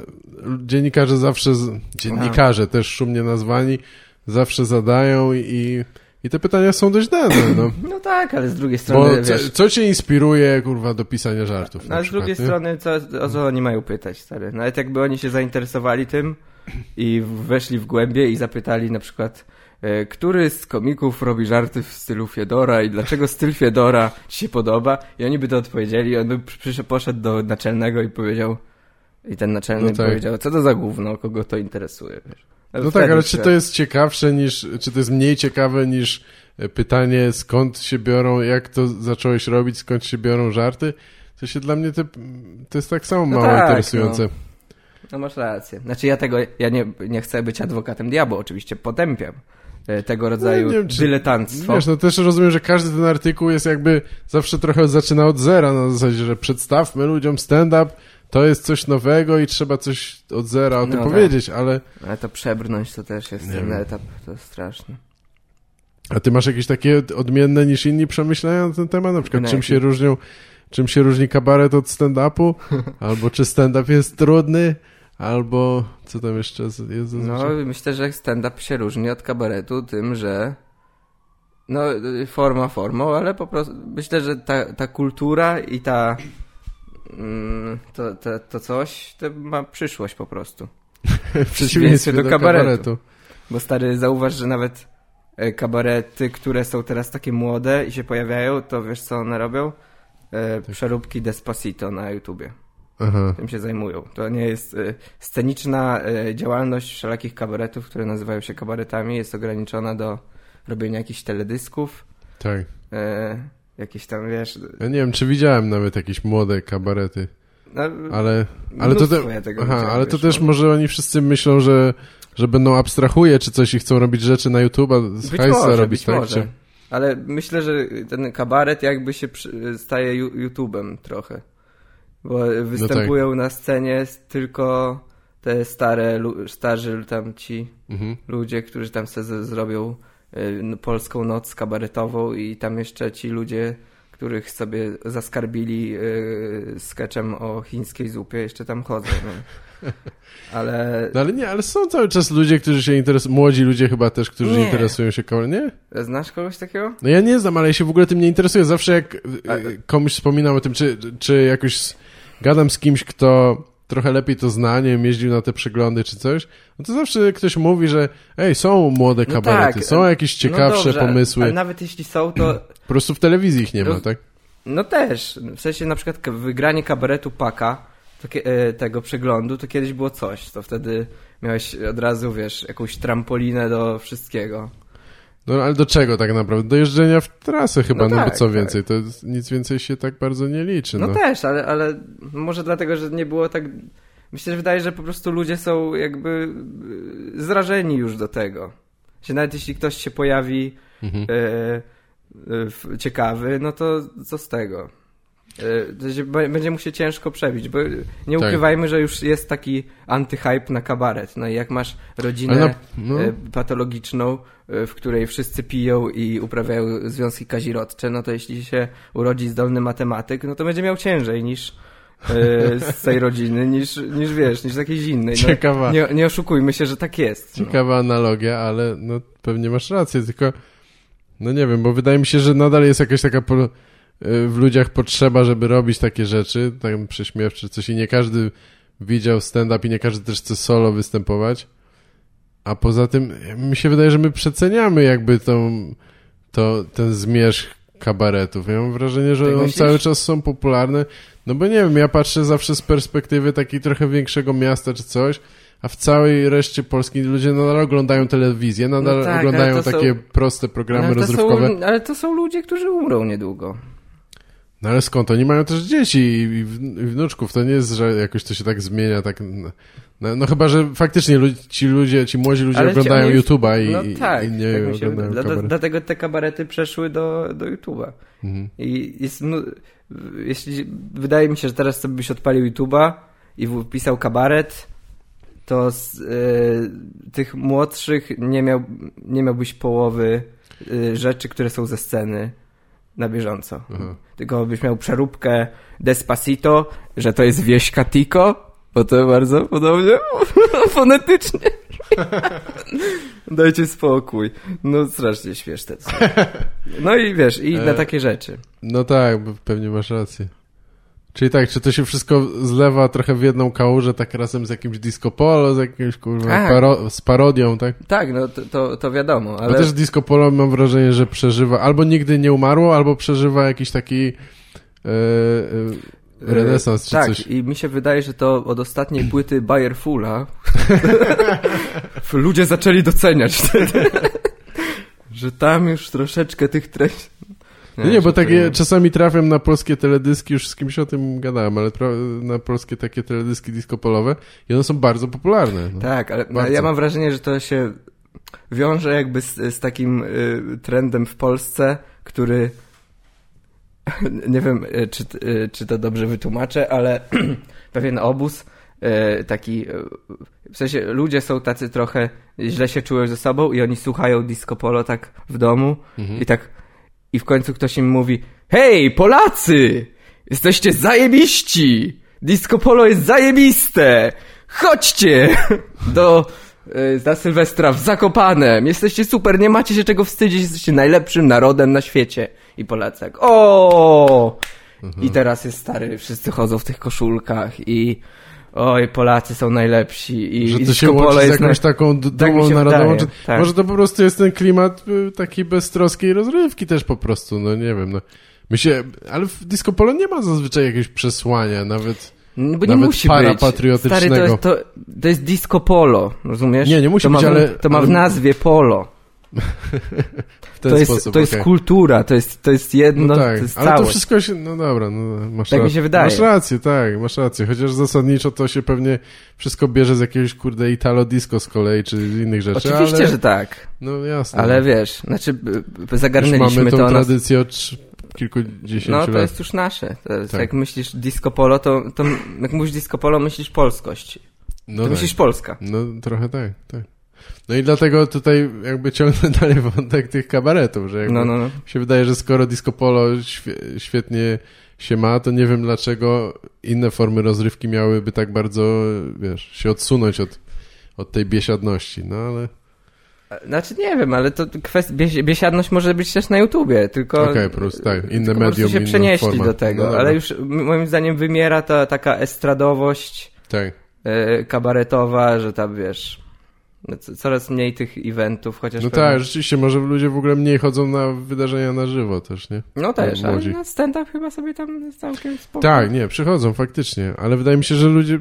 dziennikarze zawsze, dziennikarze też szumnie nazwani, zawsze zadają i, i te pytania są dość dane, no. No tak, ale z drugiej strony, Bo co, wiesz... co cię inspiruje, kurwa, do pisania żartów No, a z przykład, drugiej nie? strony, co, o co oni mają pytać, stary? Nawet jakby oni się zainteresowali tym i weszli w głębie i zapytali na przykład, który z komików robi żarty w stylu Fiedora i dlaczego styl Fiedora ci się podoba? I oni by to odpowiedzieli, on by przyszedł, poszedł do naczelnego i powiedział, i ten naczelny No tak. powiedział, co to za gówno, kogo to interesuje, wiesz? No Wtedy tak, ale czy to jest ciekawsze niż, czy to jest mniej ciekawe niż e, pytanie, skąd się biorą, jak to zacząłeś robić, skąd się biorą żarty? To się dla mnie te, to jest tak samo No mało tak, interesujące. No masz rację. Znaczy ja tego, ja nie, nie chcę być adwokatem diabła, oczywiście potępiam e, tego rodzaju No, wiem, czy- dyletanstwo. Wiesz, no też rozumiem, że każdy ten artykuł jest jakby zawsze trochę zaczyna od zera, na zasadzie, że przedstawmy ludziom stand-up, to jest coś nowego i trzeba coś od zera o tym No tak. powiedzieć, ale Ale to przebrnąć to też jest ten etap, to jest straszne. a ty masz jakieś takie odmienne niż inni przemyślenia na ten temat? Na przykład Na czym jaki? się różnią, czym się różni kabaret od stand-upu? Albo czy stand-up jest trudny? Albo co tam jeszcze jest No, myślę, że stand-up się różni od kabaretu tym, że no, forma formą, ale po prostu myślę, że ta, ta kultura i ta mm, to, to, to coś, to ma przyszłość po prostu. w przeciwieństwie do, do kabaretu. kabaretu. Bo stary, zauważ, że nawet e, kabarety, które są teraz takie młode i się pojawiają, to wiesz co one robią? E, Tak. Przeróbki Despacito na YouTubie. Aha. Tym się zajmują. To nie jest e, sceniczna e, działalność wszelakich kabaretów, które nazywają się kabaretami, jest ograniczona do robienia jakichś teledysków, Tak. e, jakieś tam, wiesz... Ja nie wiem, czy widziałem nawet jakieś młode kabarety, No, ale, ale to, te, ja tego aha, ale to wiesz, też no. może oni wszyscy myślą, że, że będą abstrahuje czy coś i chcą robić rzeczy na YouTube'a, z Być hajsa robić, tak? może. Czy, Ale myślę, że ten kabaret jakby się staje YouTube'em trochę. Bo występują na scenie tylko te stare, starzy tam ci mhm. ludzie, którzy tam sobie zrobią y, polską noc kabaretową i tam jeszcze ci ludzie, których sobie zaskarbili y, sketchem o chińskiej zupie, jeszcze tam chodzą. No. Ale No ale nie, ale są cały czas ludzie, którzy się interesują, młodzi ludzie chyba też, którzy Nie. interesują się kabaretem, nie? znasz kogoś takiego? No ja nie znam, ale ja się w ogóle tym nie interesuję. Zawsze jak y, y, komuś wspominam o tym, czy, czy jakoś gadam z kimś, kto trochę lepiej to zna, nie wiem, jeździł na te przeglądy czy coś, no to zawsze ktoś mówi, że ej, są młode No kabarety, tak, są jakieś ciekawsze no dobrze, pomysły. Ale nawet jeśli są, to Po prostu w telewizji ich nie ma, tak? No też. W sensie na przykład wygranie kabaretu Paka e, tego przeglądu, to kiedyś było coś, to wtedy miałeś od razu, wiesz, jakąś trampolinę do wszystkiego. No ale do czego tak naprawdę? Do jeżdżenia w trasę chyba, no, no tak, bo co tak. więcej, to nic więcej się tak bardzo nie liczy. No, no też, ale, ale może dlatego, że nie było tak... Myślę, że wydaje, że po prostu ludzie są jakby e, zrażeni już do tego. Że nawet jeśli ktoś się pojawi mhm. e, e, ciekawy, no to co z tego? E, będzie mu się ciężko przebić, bo nie tak. ukrywajmy, tak. że już jest taki antyhype na kabaret. No i jak masz rodzinę no. E, patologiczną, e, w której wszyscy piją i uprawiają związki kazirodcze, no to jeśli się urodzi zdolny matematyk, no to będzie miał ciężej niż z tej rodziny, niż, niż wiesz, niż z jakiejś innej. No, Ciekawa. Nie, nie oszukujmy się, że tak jest. No. Ciekawa no. analogia, ale no pewnie masz rację, tylko no nie wiem, bo wydaje mi się, że nadal jest jakaś taka w ludziach potrzeba, żeby robić takie rzeczy, tak prześmiewcze coś i nie każdy widział stand-up i nie każdy też chce solo występować. A poza tym mi się wydaje, że my przeceniamy jakby tą, to, ten zmierzch kabaretów. Ja mam wrażenie, że one cały czas są popularne. No bo nie wiem, ja patrzę zawsze z perspektywy takiej trochę większego miasta czy coś, a w całej reszcie Polski ludzie nadal oglądają telewizję, nadal no tak, oglądają takie są... proste programy ale rozrywkowe. Są, ale to są ludzie, którzy umrą niedługo. No ale skąd? Oni mają też dzieci i wnuczków. To nie jest, że jakoś to się tak zmienia. tak. No, no chyba, że faktycznie ci ludzie, ci młodzi ludzie ale oglądają już... YouTube'a i, no tak, i nie tak oglądają Dla, Dlatego te kabarety przeszły do, do YouTube'a. Mhm. I jest, no, jeśli, wydaje mi się, że teraz sobie byś odpalił YouTube'a i wpisał kabaret, to z y, tych młodszych nie, miał, nie miałbyś połowy y, rzeczy, które są ze sceny na bieżąco. Aha. Tylko byś miał przeróbkę Despacito, że to jest wieś Tico, bo to bardzo podobnie fonetycznie. Dajcie spokój. No strasznie śmieszne. No i wiesz, i na e, takie rzeczy. No tak, pewnie masz rację. Czyli tak, czy to się wszystko zlewa trochę w jedną kałużę, tak razem z jakimś disco polo, z jakimś kurwa tak. paro z parodią, tak? Tak, no to, to, to wiadomo, ale... Bo też disco polo mam wrażenie, że przeżywa, albo nigdy nie umarło, albo przeżywa jakiś taki e, e, renesans czy tak, coś. i mi się wydaje, że to od ostatniej płyty Bayer Fulla ludzie zaczęli doceniać że tam już troszeczkę tych treści nie, nie bo takie czasami trafiam na polskie teledyski, już z kimś o tym gadałem, ale na polskie takie teledyski disco-polowe i one są bardzo popularne. No. Tak, ale bardzo. ja mam wrażenie, że to się wiąże jakby z, z takim y, trendem w Polsce, który nie wiem, y, czy, y, czy to dobrze wytłumaczę, ale pewien obóz y, taki, w sensie ludzie są tacy trochę, źle się czują ze sobą i oni słuchają disco polo tak w domu mhm. i tak i w końcu ktoś im mówi Hej, Polacy! Jesteście zajebiści! Disco Polo jest zajebiste! Chodźcie do za e, Sylwestra w Zakopanem. Jesteście super, nie macie się czego wstydzić, jesteście najlepszym narodem na świecie. I Polacy jak, o! Mhm. I teraz jest stary, wszyscy chodzą w tych koszulkach i oj, Polacy są najlepsi. I, że to się łączy z jakąś na... taką tak dumą narodową. Wydaje, tak. Może to po prostu jest ten klimat y, takiej beztroskiej rozrywki też po prostu, no nie wiem. No. My się, ale w disco polo nie ma zazwyczaj jakiegoś przesłania, nawet... No bo nie Nawet musi parapatriotycznego. Stary, to jest, to, to jest disco polo, rozumiesz? Nie, nie musi to być, ma, ale... To ma w nazwie polo. To, jest, sposób, to jest okay. kultura, to jest, to jest jedno, no tak, to jest ale całość. to wszystko się, no dobra, no, masz Tak mi się wydaje. Masz rację, tak, masz rację, chociaż zasadniczo to się pewnie wszystko bierze z jakiegoś, kurde, italo disco z kolei, czy z innych rzeczy, Oczywiście, ale, że tak. No jasne. Ale wiesz, znaczy zagarnęliśmy mamy tą to tradycję nas... od kilkudziesięciu lat. No, to jest już nasze. Jest, tak. Jak myślisz disco polo, to, to jak mówisz disco polo, myślisz polskość. No to tak. myślisz Polska. No, trochę tak, tak. No i dlatego tutaj jakby ciągnę dalej wątek tych kabaretów, że jakby no, no, no. się wydaje, że skoro disco polo świetnie się ma, to nie wiem dlaczego inne formy rozrywki miałyby tak bardzo, wiesz, się odsunąć od, od tej biesiadności, no ale... Znaczy nie wiem, ale to kwestia, biesiadność może być też na YouTubie, tylko... Okej, okay, po prostu tak, inne medium, się przenieśli do tego, no, ale już moim zdaniem wymiera ta taka estradowość tak. E, kabaretowa, że tam wiesz coraz mniej tych eventów, chociaż... No pewnie... tak, rzeczywiście, może ludzie w ogóle mniej chodzą na wydarzenia na żywo też, nie? No też, ale na stand-up chyba sobie tam całkiem spoko. Tak, nie, przychodzą faktycznie, ale wydaje mi się, że ludzie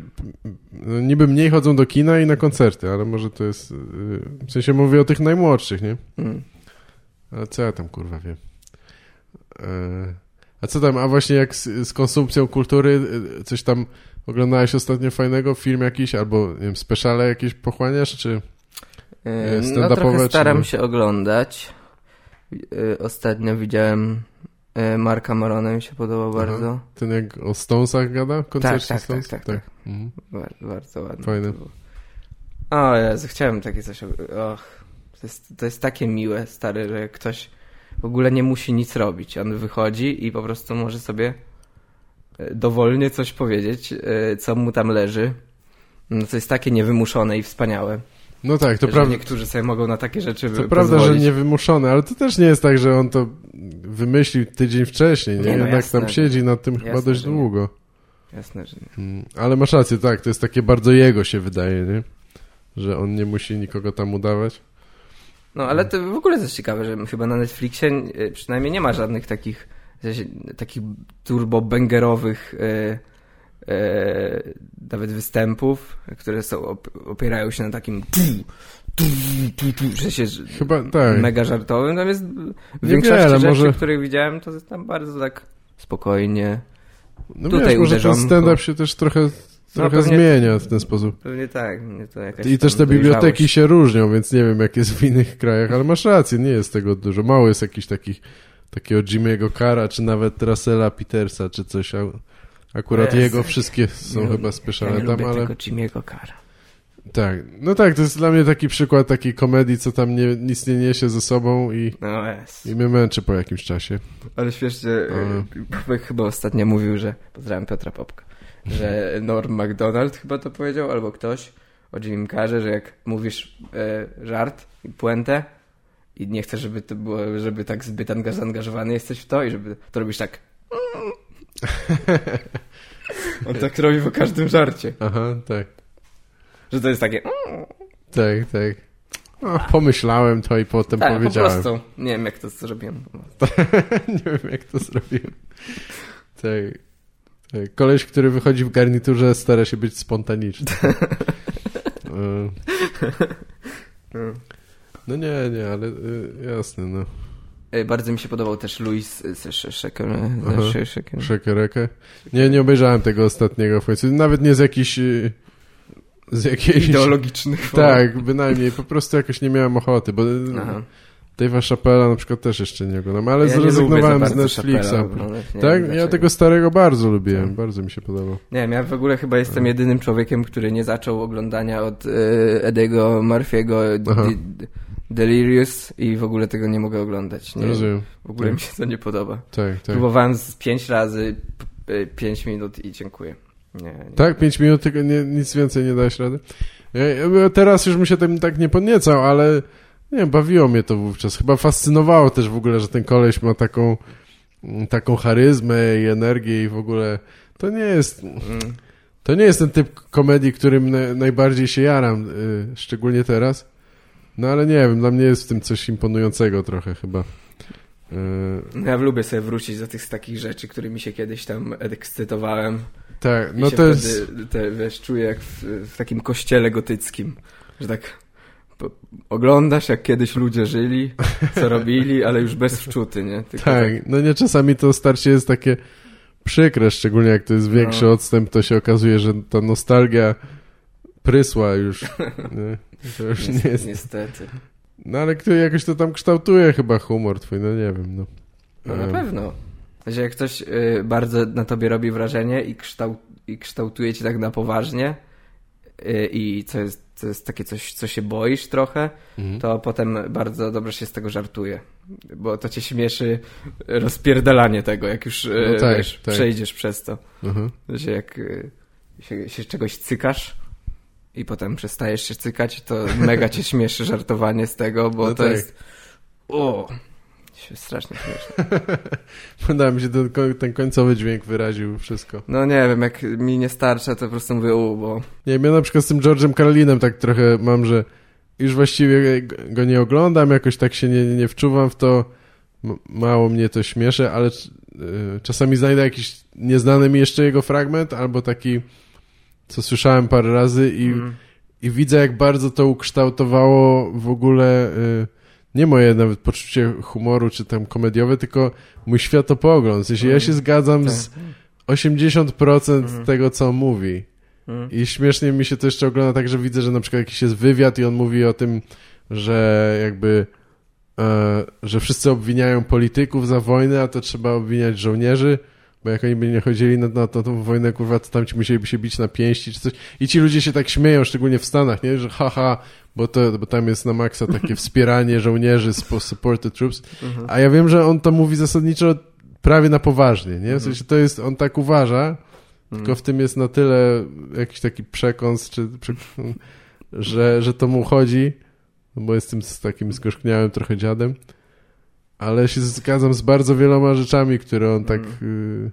no, niby mniej chodzą do kina i na koncerty, ale może to jest... Y, w sensie mówię o tych najmłodszych, nie? Mm. Ale co ja tam, kurwa, wiem? E, a co tam, a właśnie jak z, z konsumpcją kultury, y, coś tam Oglądałeś ostatnio fajnego film jakiś, albo nie wiem, speciale jakieś pochłaniasz, czy yy, No trochę staram się oglądać. Yy, ostatnio widziałem yy, Marka Marona, mi się podobał Aha. bardzo. Ten jak o Stonesach gada? Tak, tak, tak, tak, tak, Mhm. Bardzo, bardzo ładny. Fajny. O Jezu, chciałem takie coś... Och, to jest, to jest takie miłe, stary, że ktoś w ogóle nie musi nic robić. On wychodzi i po prostu może sobie dowolnie coś powiedzieć, e, co mu tam leży. No to jest takie niewymuszone i wspaniałe. No tak, to prawda. Niektórzy sobie mogą na takie rzeczy To prawda, że niewymuszone, ale to też nie jest tak, że on to wymyślił tydzień wcześniej. Nie, nie? No Jednak jasne, tam siedzi nad tym jasne, chyba dość długo. Jasne, że nie. Mm, ale masz rację, tak, to jest takie bardzo jego się wydaje, nie? Że on nie musi nikogo tam udawać. No, ale to w ogóle jest ciekawe, że chyba na Netflixie e, przynajmniej nie ma żadnych takich takich turbo-bangerowych e, e, nawet występów, które są, opierają się na takim w sensie Chyba, tak. mega żartowym. Natomiast w większości wiele, rzeczy, może... których widziałem, to jest tam bardzo tak spokojnie. No Tutaj wiesz, może ten stand-up się też trochę no, trochę no, zmienia w ten sposób. Pewnie tak. I też te biblioteki się różnią, więc nie wiem jak jest w innych krajach, ale masz rację, nie jest tego dużo. Mało jest jakichś takich takiego Jimmy'ego Cara, czy nawet Russella Petersa, czy coś. Akurat jego wszystkie są nie, chyba spieszane ja tam, ale... tego Jimmy'ego Cara. Tak, no tak, to jest dla mnie taki przykład takiej komedii, co tam nie, nic nie niesie ze sobą i, no i mnie męczy po jakimś czasie. Ale śmiesznie, ale... chyba ostatnio mówił, że, pozdrawiam Piotra Popka, że Norm MacDonald chyba to powiedział, albo ktoś o Jimmy Carze, że jak mówisz e, żart i puentę, i nie chcę, żeby to było, żeby tak zbyt zaangażowany jesteś w to i żeby to robisz tak. On tak robi po każdym żarcie. Aha, tak. Że to jest takie. Tak, tak. No, pomyślałem to i potem tak, powiedziałem. Po prostu. Nie wiem, jak to zrobiłem. nie wiem, jak to zrobiłem. Tak. tak. Koleś, który wychodzi w garniturze, stara się być spontaniczny. E. No nie, nie, ale y, jasne, no. E, bardzo mi się podobał też Louis Szekereke. Nie, nie obejrzałem tego ostatniego w końcu. Nawet nie z jakichś... Y, z jakiejś... Ideologicznych. Tak, bynajmniej. Po prostu jakoś nie miałem ochoty, bo... Aha. Dave'a Chappella na przykład też jeszcze nie oglądam, ale ja zrezygnowałem z Netflixa. tak? Ja tego starego bardzo lubiłem, tak. bardzo mi się podobał. Nie wiem, ja w ogóle chyba jestem jedynym człowiekiem, który nie zaczął oglądania od y, Ediego Murphy'ego Delirious i w ogóle tego nie mogę oglądać. Nie, Rozumiem. W ogóle tak. mi się to nie podoba. Tak, tak. Próbowałem z pięć razy, pięć minut i dziękuję. Nie, nie. Tak, pięć minut, tylko nie, nic więcej nie dałeś rady? Ja, teraz już mi się tym tak nie podniecał, ale nie bawiło mnie to wówczas. Chyba fascynowało też w ogóle, że ten koleś ma taką, taką charyzmę i energię i w ogóle to nie jest... Mm. To nie jest ten typ komedii, którym najbardziej się jaram, y, szczególnie teraz. No ale nie wiem, dla mnie jest w tym coś imponującego trochę chyba. No ja lubię sobie wrócić do tych takich rzeczy, którymi się kiedyś tam ekscytowałem. Tak, no to jest... Te, wiesz, czuję jak w, w, takim kościele gotyckim, że tak oglądasz jak kiedyś ludzie żyli, co robili, ale już bez wczuty, nie? Tylko tak, tak, no nie, czasami to starcie jest takie przykre, szczególnie jak to jest większy no. odstęp, to się okazuje, że ta nostalgia prysła już. Nie? To już nie jest. Niestety. No ale kto jakoś to tam kształtuje chyba humor twój, no nie wiem, no. No na pewno. Że jak ktoś y, bardzo na tobie robi wrażenie i, kształt, i kształtuje cię tak na poważnie i co jest, co jest takie coś, co się boisz trochę, mhm. to potem bardzo dobrze się z tego żartuje. Bo to cię śmieszy rozpierdalanie tego, jak już y, no tak, wiesz, tak. przejdziesz przez to. Mhm. Że jak y, się, się czegoś cykasz, i potem przestajesz się cykać, to mega cię śmieszy żartowanie z tego, bo no to tak. jest... O, strasznie śmieszne. Podoba mi się, ten, ten końcowy dźwięk wyraził wszystko. No nie wiem, jak mi nie starcza, to po prostu mówię u, bo... Nie, ja na przykład z tym George'em Carlinem tak trochę mam, że już właściwie go nie oglądam, jakoś tak się nie, nie wczuwam w to, mało mnie to śmieszy, ale y, czasami znajdę jakiś nieznany mi jeszcze jego fragment, albo taki, co słyszałem parę razy i, mm. i widzę, jak bardzo to ukształtowało w ogóle y, nie moje nawet poczucie humoru, czy tam komediowe, tylko mój światopogląd. W sensie mm. ja się zgadzam tak. z 80% mm. tego, co on mówi. Mm. I śmiesznie mi się to jeszcze ogląda tak, że widzę, że na przykład jakiś jest wywiad i on mówi o tym, że jakby e, że wszyscy obwiniają polityków za wojnę, a to trzeba obwiniać żołnierzy, bo jak oni by nie chodzili na, na, na tą wojnę, kurwa, to tam ci musieliby się bić na pięści czy coś. I ci ludzie się tak śmieją, szczególnie w Stanach, nie? Że haha, bo, to, bo tam jest na maksa takie wspieranie żołnierzy, support the troops. Mhm. A ja wiem, że on to mówi zasadniczo prawie na poważnie, nie? W mhm. sensie to jest, on tak uważa, tylko mhm. w tym jest na tyle jakiś taki przekąs, czy, że, że to mu chodzi, bo jestem z takim zgorzkniałym trochę dziadem, ale się zgadzam z bardzo wieloma rzeczami, które on tak y,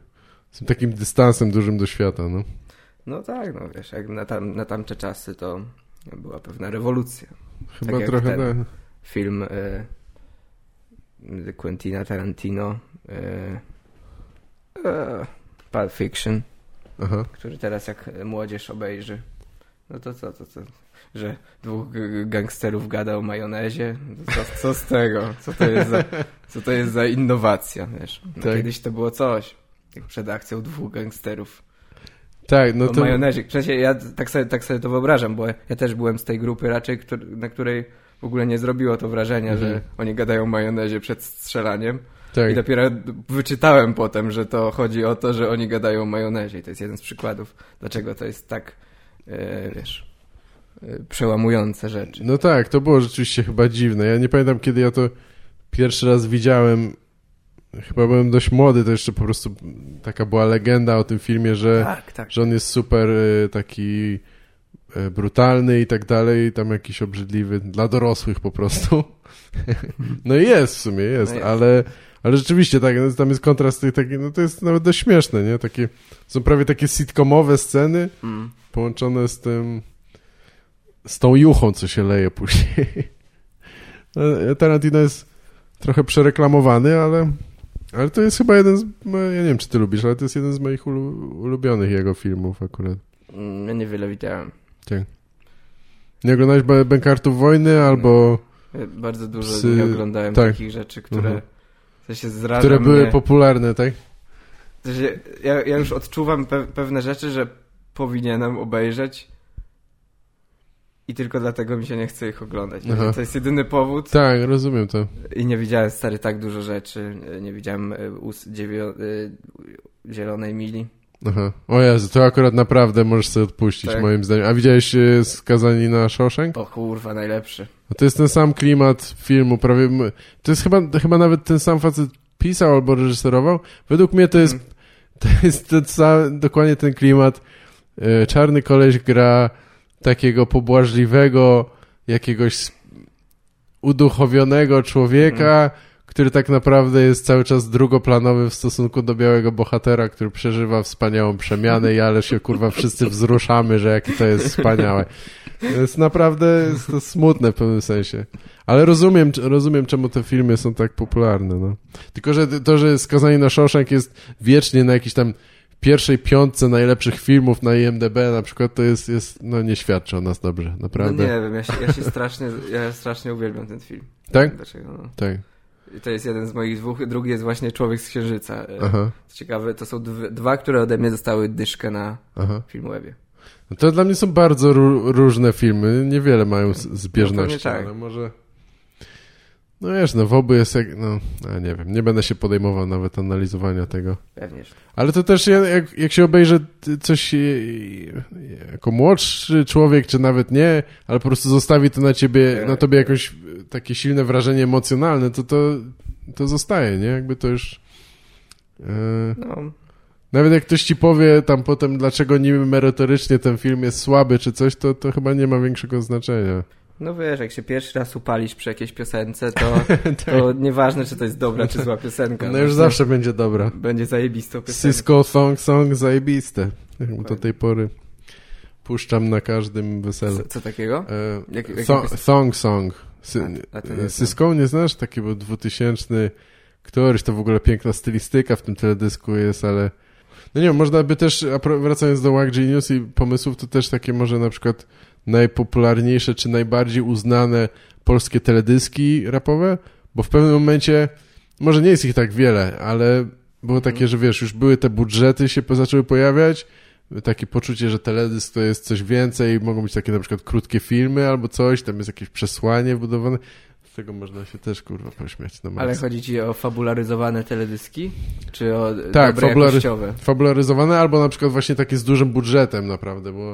z takim dystansem dużym do świata, no. No tak, no wiesz, jak na, tam, na tamte czasy to była pewna rewolucja. Chyba tak trochę ten tak. film y, Quentina Tarantino y, y, Pulp Fiction Aha. który teraz jak młodzież obejrzy, no to co, to co, że dwóch gangsterów gada o majonezie, co, co z tego, co to jest za, co to jest za innowacja, wiesz. No tak. Kiedyś to było coś, jak przed akcją dwóch gangsterów. Tak, no o to... majonezie. Przecież ja tak sobie, tak sobie to wyobrażam, bo ja też byłem z tej grupy raczej, na której w ogóle nie zrobiło to wrażenia, mhm. że oni gadają o majonezie przed strzelaniem. Tak. I dopiero wyczytałem potem, że to chodzi o to, że oni gadają o majonezie. I to jest jeden z przykładów, dlaczego to jest tak, e, wiesz, przełamujące rzeczy. No tak, to było rzeczywiście chyba dziwne. Ja nie pamiętam, kiedy ja to pierwszy raz widziałem. Chyba byłem dość młody, to jeszcze po prostu taka była legenda o tym filmie, że, tak, tak. że on jest super e, taki e, brutalny i tak dalej, tam jakiś obrzydliwy, dla dorosłych po prostu. No i jest w sumie, jest, no jest. ale ale rzeczywiście, tak, no, tam jest kontrast tych taki, no to jest nawet dość śmieszne, nie? Takie, są prawie takie sitcomowe sceny mm. połączone z tym, z tą juchą, co się leje później. No, Tarantino jest trochę przereklamowany, ale, ale to jest chyba jeden z, no, ja nie wiem, czy ty lubisz, ale to jest jeden z moich ulubionych jego filmów akurat. Mm, ja niewiele widziałem. Tak. Nie oglądałeś Bankartów Wojny albo... Bardzo dużo psy... nie oglądałem tak. takich rzeczy, które... Uh mhm. się Które były mnie. popularne, tak? Ja, ja już odczuwam pe pewne rzeczy, że powinienem obejrzeć i tylko dlatego mi się nie chce ich oglądać. Aha. To jest jedyny powód. Tak, rozumiem to. I nie widziałem stary tak dużo rzeczy. Nie widziałem y, y, Zielonej Mili. Aha. O Jezu, to akurat naprawdę możesz sobie odpuścić, tak. moim zdaniem. A widziałeś y, Skazani na Shawshank? O kurwa, najlepszy. No to jest ten sam klimat filmu, prawie... To jest chyba, chyba nawet ten sam facet pisał albo reżyserował. Według mnie to jest, mm. to jest ten sam, dokładnie ten klimat. Czarny koleś gra takiego pobłażliwego, jakiegoś uduchowionego człowieka, mm który tak naprawdę jest cały czas drugoplanowy w stosunku do białego bohatera, który przeżywa wspaniałą przemianę i ale się kurwa wszyscy wzruszamy, że jakie to jest wspaniałe. To jest naprawdę jest to smutne w pewnym sensie. Ale rozumiem, rozumiem czemu te filmy są tak popularne. No. Tylko, że to, że Skazanie na Shawshank jest wiecznie na jakiejś tam pierwszej piątce najlepszych filmów na IMDB na przykład, to jest, jest no nie świadczy o nas dobrze, naprawdę. No nie wiem, ja się, ja się strasznie, ja strasznie uwielbiam ten film. Tak? Dlaczego? No. Tak. To jest jeden z moich dwóch. Drugi jest właśnie Człowiek z Księżyca. E, Aha. Ciekawe, to są dwa, które ode mnie dostały dyszkę na Aha. Filmwebie. No to dla mnie są bardzo różne filmy. Niewiele mają zbieżności, no tak. ale może... No wiesz, no woby jest jak, no, ja nie wiem, nie będę się podejmował nawet analizowania tego. Pewnie. Ale to też jak, jak się obejrzy coś jako młodszy człowiek, czy nawet nie, ale po prostu zostawi to na ciebie, na tobie jakoś takie silne wrażenie emocjonalne, to to, to zostaje, nie? Jakby to już... Yy... No. Nawet jak ktoś ci powie tam potem, dlaczego niby merytorycznie ten film jest słaby czy coś, to, to chyba nie ma większego znaczenia. No wiesz, jak się pierwszy raz upalisz przy jakiejś piosence, to, tak. to nieważne, czy to jest dobra, czy zła piosenka. No, no już zawsze będzie dobra. Będzie zajebistą piosenką. Cisco Song Song zajebiste. Do tej pory puszczam na każdym weselu. Co, co takiego? E, jak, jak so, song Song. Sy, a, a Syską nie znasz? Taki był dwutysięczny któryś, to w ogóle piękna stylistyka w tym teledysku jest, ale no nie wiem, można by też, wracając do Wack Genius i pomysłów, to też takie może na przykład najpopularniejsze czy najbardziej uznane polskie teledyski rapowe, bo w pewnym momencie, może nie jest ich tak wiele, ale było takie, mhm. że wiesz, już były te budżety się zaczęły pojawiać, takie poczucie, że teledysk to jest coś więcej, mogą być takie na przykład krótkie filmy albo coś, tam jest jakieś przesłanie budowane. Z tego można się też kurwa pośmiać. No Ale chodzi ci o fabularyzowane teledyski? Czy o tak, dobre fabulary fabularyzowane albo na przykład właśnie takie z dużym budżetem naprawdę, bo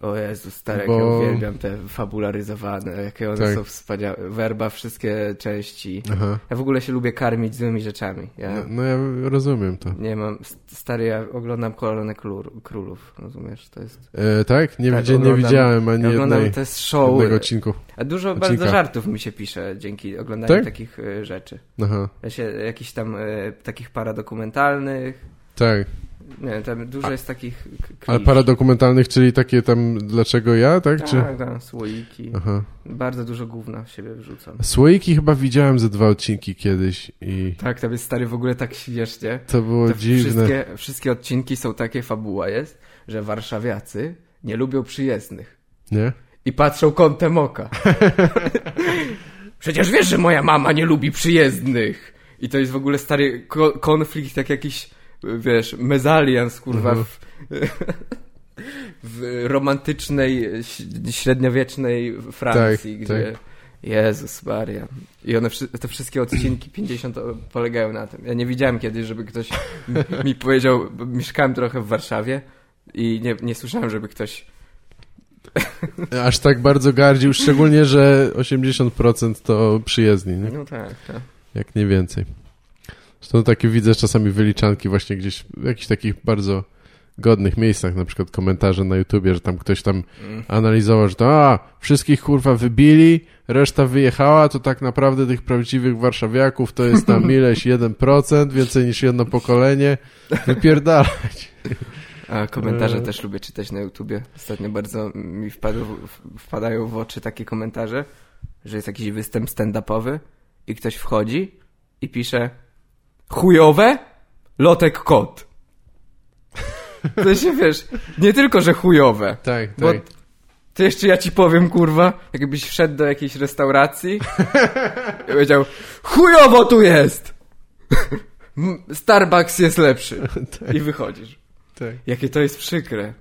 o Jezu, stare, Bo... jak ja uwielbiam te fabularyzowane, jakie one tak. są wspaniałe. Werba, wszystkie części. Aha. Ja w ogóle się lubię karmić złymi rzeczami. Ja... No, no, ja rozumiem to. Nie mam, stary, ja oglądam Koronę Królów, rozumiesz? To jest... E, tak? Nie, tak, oglądam, nie widziałem ani ja jednej, to jest show. jednego odcinku. A dużo Odcinka. bardzo żartów mi się pisze dzięki oglądaniu tak? takich y, rzeczy. Aha. Ja się, jakichś tam y, takich paradokumentalnych. Tak. Nie, tam dużo jest takich. Ale paradokumentalnych, czyli takie tam dlaczego ja, tak? Tak, Czy... tak, słoiki. Aha. Bardzo dużo gówna w siebie wrzucam. Słoiki chyba widziałem ze dwa odcinki kiedyś i... Tak, tam jest stary w ogóle tak śmiesznie. To było to dziwne. Wszystkie, wszystkie odcinki są takie, fabuła jest, że warszawiacy nie lubią przyjezdnych. Nie? I patrzą kątem oka. Przecież wiesz, że moja mama nie lubi przyjezdnych. I to jest w ogóle stary konflikt, jak jakiś wiesz, mezalians, kurwa, mhm. w, w romantycznej, średniowiecznej Francji, tak, gdzie... Tak. Jezus Maria. I one, te wszystkie odcinki 50 polegają na tym. Ja nie widziałem kiedyś, żeby ktoś mi powiedział, mieszkałem trochę w Warszawie i nie, nie słyszałem, żeby ktoś Aż tak bardzo gardził, szczególnie, że 80% to przyjezdni, nie? No tak, tak. Jak nie więcej. Zresztą takie widzę czasami wyliczanki właśnie gdzieś w jakichś takich bardzo godnych miejscach, na przykład komentarze na YouTubie, że tam ktoś tam mm. analizował, że to a, wszystkich kurwa wybili, reszta wyjechała, to tak naprawdę tych prawdziwych warszawiaków to jest tam ileś 1%, więcej niż jedno pokolenie, wypierdalać. A komentarze e... też lubię czytać na YouTubie. Ostatnio bardzo mi wpadł, wpadają w oczy takie komentarze, że jest jakiś występ stand-upowy i ktoś wchodzi i pisze chujowe, lotek kot. To się wiesz, nie tylko, że chujowe. Tak, tak. Bo to jeszcze ja ci powiem, kurwa, jakbyś wszedł do jakiejś restauracji i powiedział, chujowo tu jest! Starbucks jest lepszy. Tak. I wychodzisz. Tak. Jakie to jest przykre.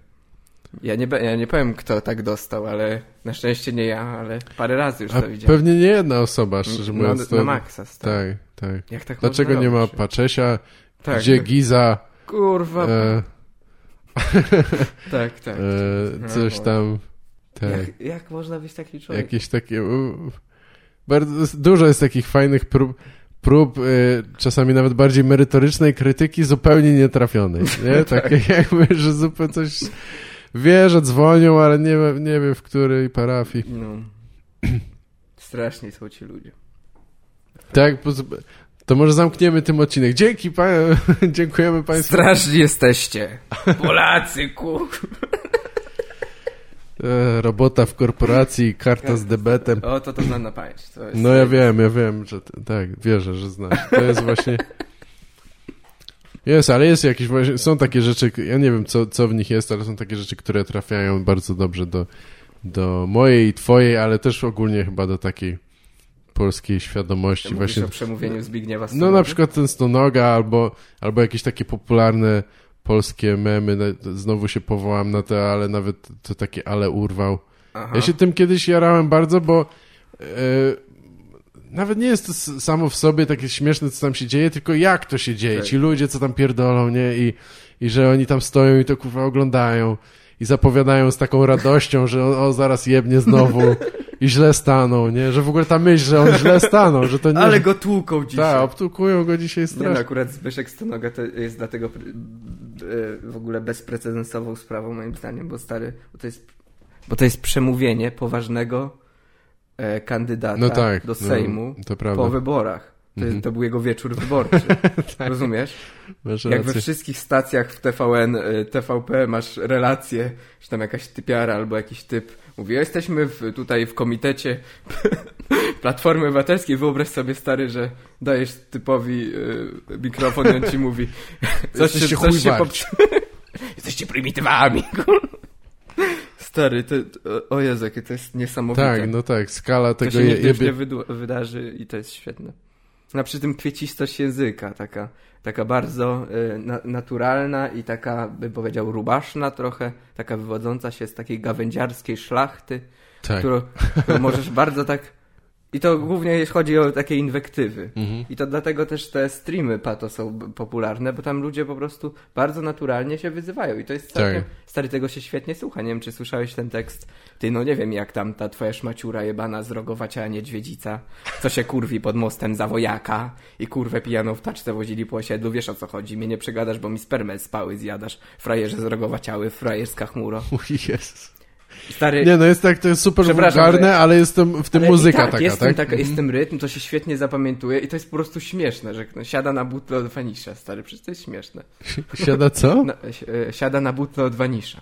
Ja nie, ja nie powiem, kto tak dostał, ale na szczęście nie ja, ale parę razy już A to widziałem. Pewnie nie jedna osoba, szczerze mówiąc. Na, na maksa. Tak, tak. Jak tak Dlaczego nie ma Paczesia? Tak, Gdzie tak. Giza? Kurwa. E... tak, tak. E, coś no, tam. Tak. Jak, jak, można być taki człowiek? Jakieś takie... Bardzo dużo jest takich fajnych prób prób y, czasami nawet bardziej merytorycznej krytyki zupełnie nietrafionej, nie? tak. Takie jakby, że zupełnie coś wie, że dzwonią, ale nie, nie wie w której parafii. No. Strasznie są ci ludzie. Tak, to może zamkniemy tym odcinek. Dzięki, pa dziękujemy Państwu. Straszni jesteście. Polacy, kur... E, robota w korporacji, karta z debetem. O, to to znam na pamięć. No ja wiem, ja wiem, że tak, wierzę, że znasz. To jest właśnie... Jest, ale jest jakieś, są takie rzeczy, ja nie wiem co, co w nich jest, ale są takie rzeczy, które trafiają bardzo dobrze do, do mojej i twojej, ale też ogólnie chyba do takiej polskiej świadomości. Właśnie o przemówieniu Zbigniewa Stonoga? No na przykład ten Stonoga albo, albo jakieś takie popularne polskie memy, znowu się powołam na to, ale nawet to takie ale urwał. Aha. Ja się tym kiedyś jarałem bardzo, bo yy, nawet nie jest to samo w sobie takie śmieszne, co tam się dzieje, tylko jak to się dzieje. Tak. Ci ludzie, co tam pierdolą, nie? I, I że oni tam stoją i to kurwa oglądają i zapowiadają z taką radością, że o, o zaraz jebnie znowu i źle staną, nie? Że w ogóle ta myśl, że on źle stanął, że to nie... Ale go tłuką dzisiaj. Tak, obtłukują go dzisiaj strasznie. Nie, no, akurat Zbyszek Stonoga to jest dlatego e, w ogóle bezprecedensową sprawą moim zdaniem, bo stary, bo to jest, bo to jest przemówienie poważnego e, kandydata no tak, do no, Sejmu no, po wyborach. To, jest, to był jego wieczór wyborczy. tak. Rozumiesz? Masz Jak we wszystkich stacjach w TVN, y, TVP masz relacje, że tam jakaś typiara albo jakiś typ mówi, jesteśmy w, tutaj w komitecie Platformy Obywatelskiej, wyobraź sobie stary, że dajesz typowi y, mikrofon i on ci mówi coś Jesteście się, coś się Jesteście prymitywami. Stary, to, o Jezu, jakie to jest niesamowite. Tak, no tak, skala tego... To się nigdy je, nie wydarzy i to jest świetne. A przy tym kwiecistość języka, taka, taka bardzo y, na, naturalna i taka, bym powiedział, rubaszna trochę, taka wywodząca się z takiej gawędziarskiej szlachty, tak. którą, którą możesz bardzo tak i to głównie jeśli chodzi o takie inwektywy. Mhm. I to dlatego też te streamy pato są popularne, bo tam ludzie po prostu bardzo naturalnie się wyzywają. I to jest całkiem, tak. stary, tego się świetnie słucha. Nie wiem, czy słyszałeś ten tekst. Ty, no nie wiem, jak tam ta twoja szmaciura jebana z rogowacia niedźwiedzica, co się kurwi pod mostem za wojaka i kurwę pijaną w taczce wozili po osiedlu. Wiesz o co chodzi. Mnie nie przegadasz, bo mi spermę spały zjadasz. Frajerze z rogowaciały, frajerska chmuro. Jezus. Stary... Nie, no jest tak, to jest super wulgarne, ale jest tam, w tym ale muzyka tak, taka, jest tak? Taka, jest tym rytm, to się świetnie zapamiętuje i to jest po prostu śmieszne, że no, siada na butle od Vanisza, stary, przecież to jest śmieszne. Siada co? Na, e, siada na butle od Vanisza.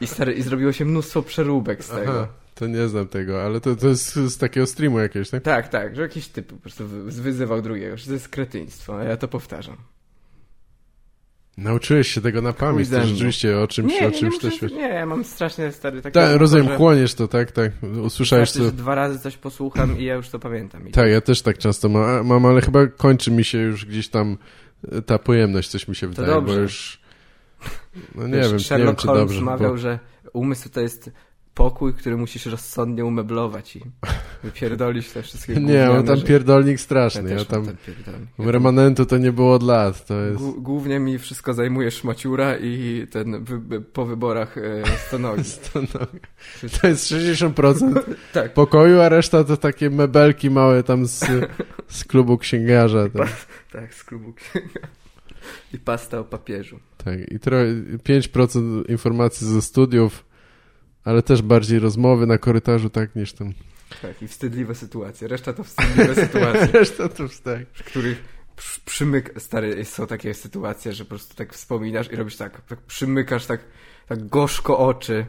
I stary, i zrobiło się mnóstwo przeróbek z tego. Aha. To nie znam tego, ale to, to jest z takiego streamu jakiegoś, tak? Tak, tak, że jakiś typ po prostu wyzywał drugiego, że to jest kretyństwo, a ja to powtarzam. Nauczyłeś się tego na pamięć, to rzeczywiście o czymś, nie, o czymś nie, też Nie, ja mam strasznie stary. Tak, rozumiem, że... kłoniesz to, tak, tak, usłyszałeś to... Dwa razy coś posłucham i ja już to pamiętam. tak, ja też tak często mam, mam, ale chyba kończy mi się już gdzieś tam e, ta pojemność, coś mi się wydaje, to dobrze. bo już... No nie Wiesz, wiem, Sherlock nie wiem, czy Holmes dobrze. mawiał, bo... że umysł to jest pokój, który musisz rozsądnie umeblować i wypierdolić te wszystkie Nie, on tam pierdolnik straszny. Ja, ja tam remanentu to nie było od lat. To jest... Głównie mi wszystko zajmuje szmaciura i ten po wyborach e, stonogi. stonogi. To jest 60% tak. pokoju, a reszta to takie mebelki małe tam z, z klubu księgarza. Tak. tak, z klubu księgarza. I pasta o papieżu. Tak, i 5% informacji ze studiów ale też bardziej rozmowy na korytarzu, tak, niż tam... Tak, i wstydliwe sytuacje. Reszta to wstydliwe sytuacje. Reszta to tak. W których przymyk... Stary, są takie sytuacje, że po prostu tak wspominasz i robisz tak, tak przymykasz tak, tak gorzko oczy.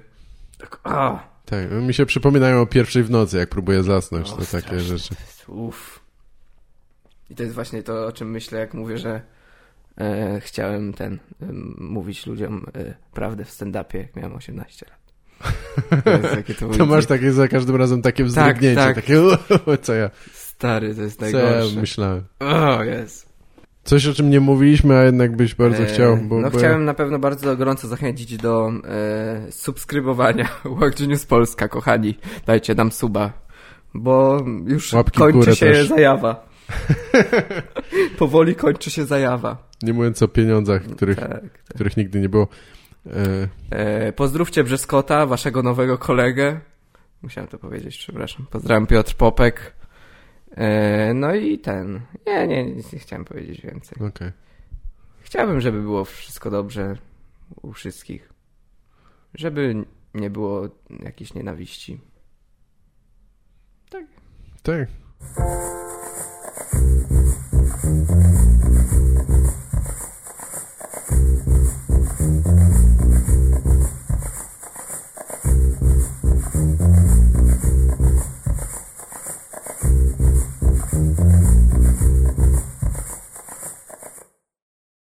Tak, a. Tak, mi się przypominają o pierwszej w nocy, jak próbuję zasnąć, o, to straszne. takie rzeczy. Uff. I to jest właśnie to, o czym myślę, jak mówię, że e, chciałem ten, e, mówić ludziom e, prawdę w stand-upie, jak miałem 18 lat. To, to masz takie za każdym razem takie wzdrygnięcie, tak, tak. takie co ja... Stary, to jest najgorsze. Co ja myślałem. O, jest. Coś, o czym nie mówiliśmy, a jednak byś bardzo e, chciał. Bo, no bo chciałem na pewno bardzo gorąco zachęcić do e, subskrybowania Walk Genius Polska, kochani. Dajcie nam suba, bo już Łapki kończy się też. zajawa. Powoli kończy się zajawa. Nie mówiąc o pieniądzach, których, tak, tak. których nigdy nie było. E, pozdrówcie Brzeskota, waszego nowego kolegę. Musiałem to powiedzieć, przepraszam. Pozdrawiam Piotr Popek. E, no i ten. Nie, nie, nic nie chciałem powiedzieć więcej. Okay. Chciałbym, żeby było wszystko dobrze u wszystkich. Żeby nie było jakiejś nienawiści. Tak. Tak.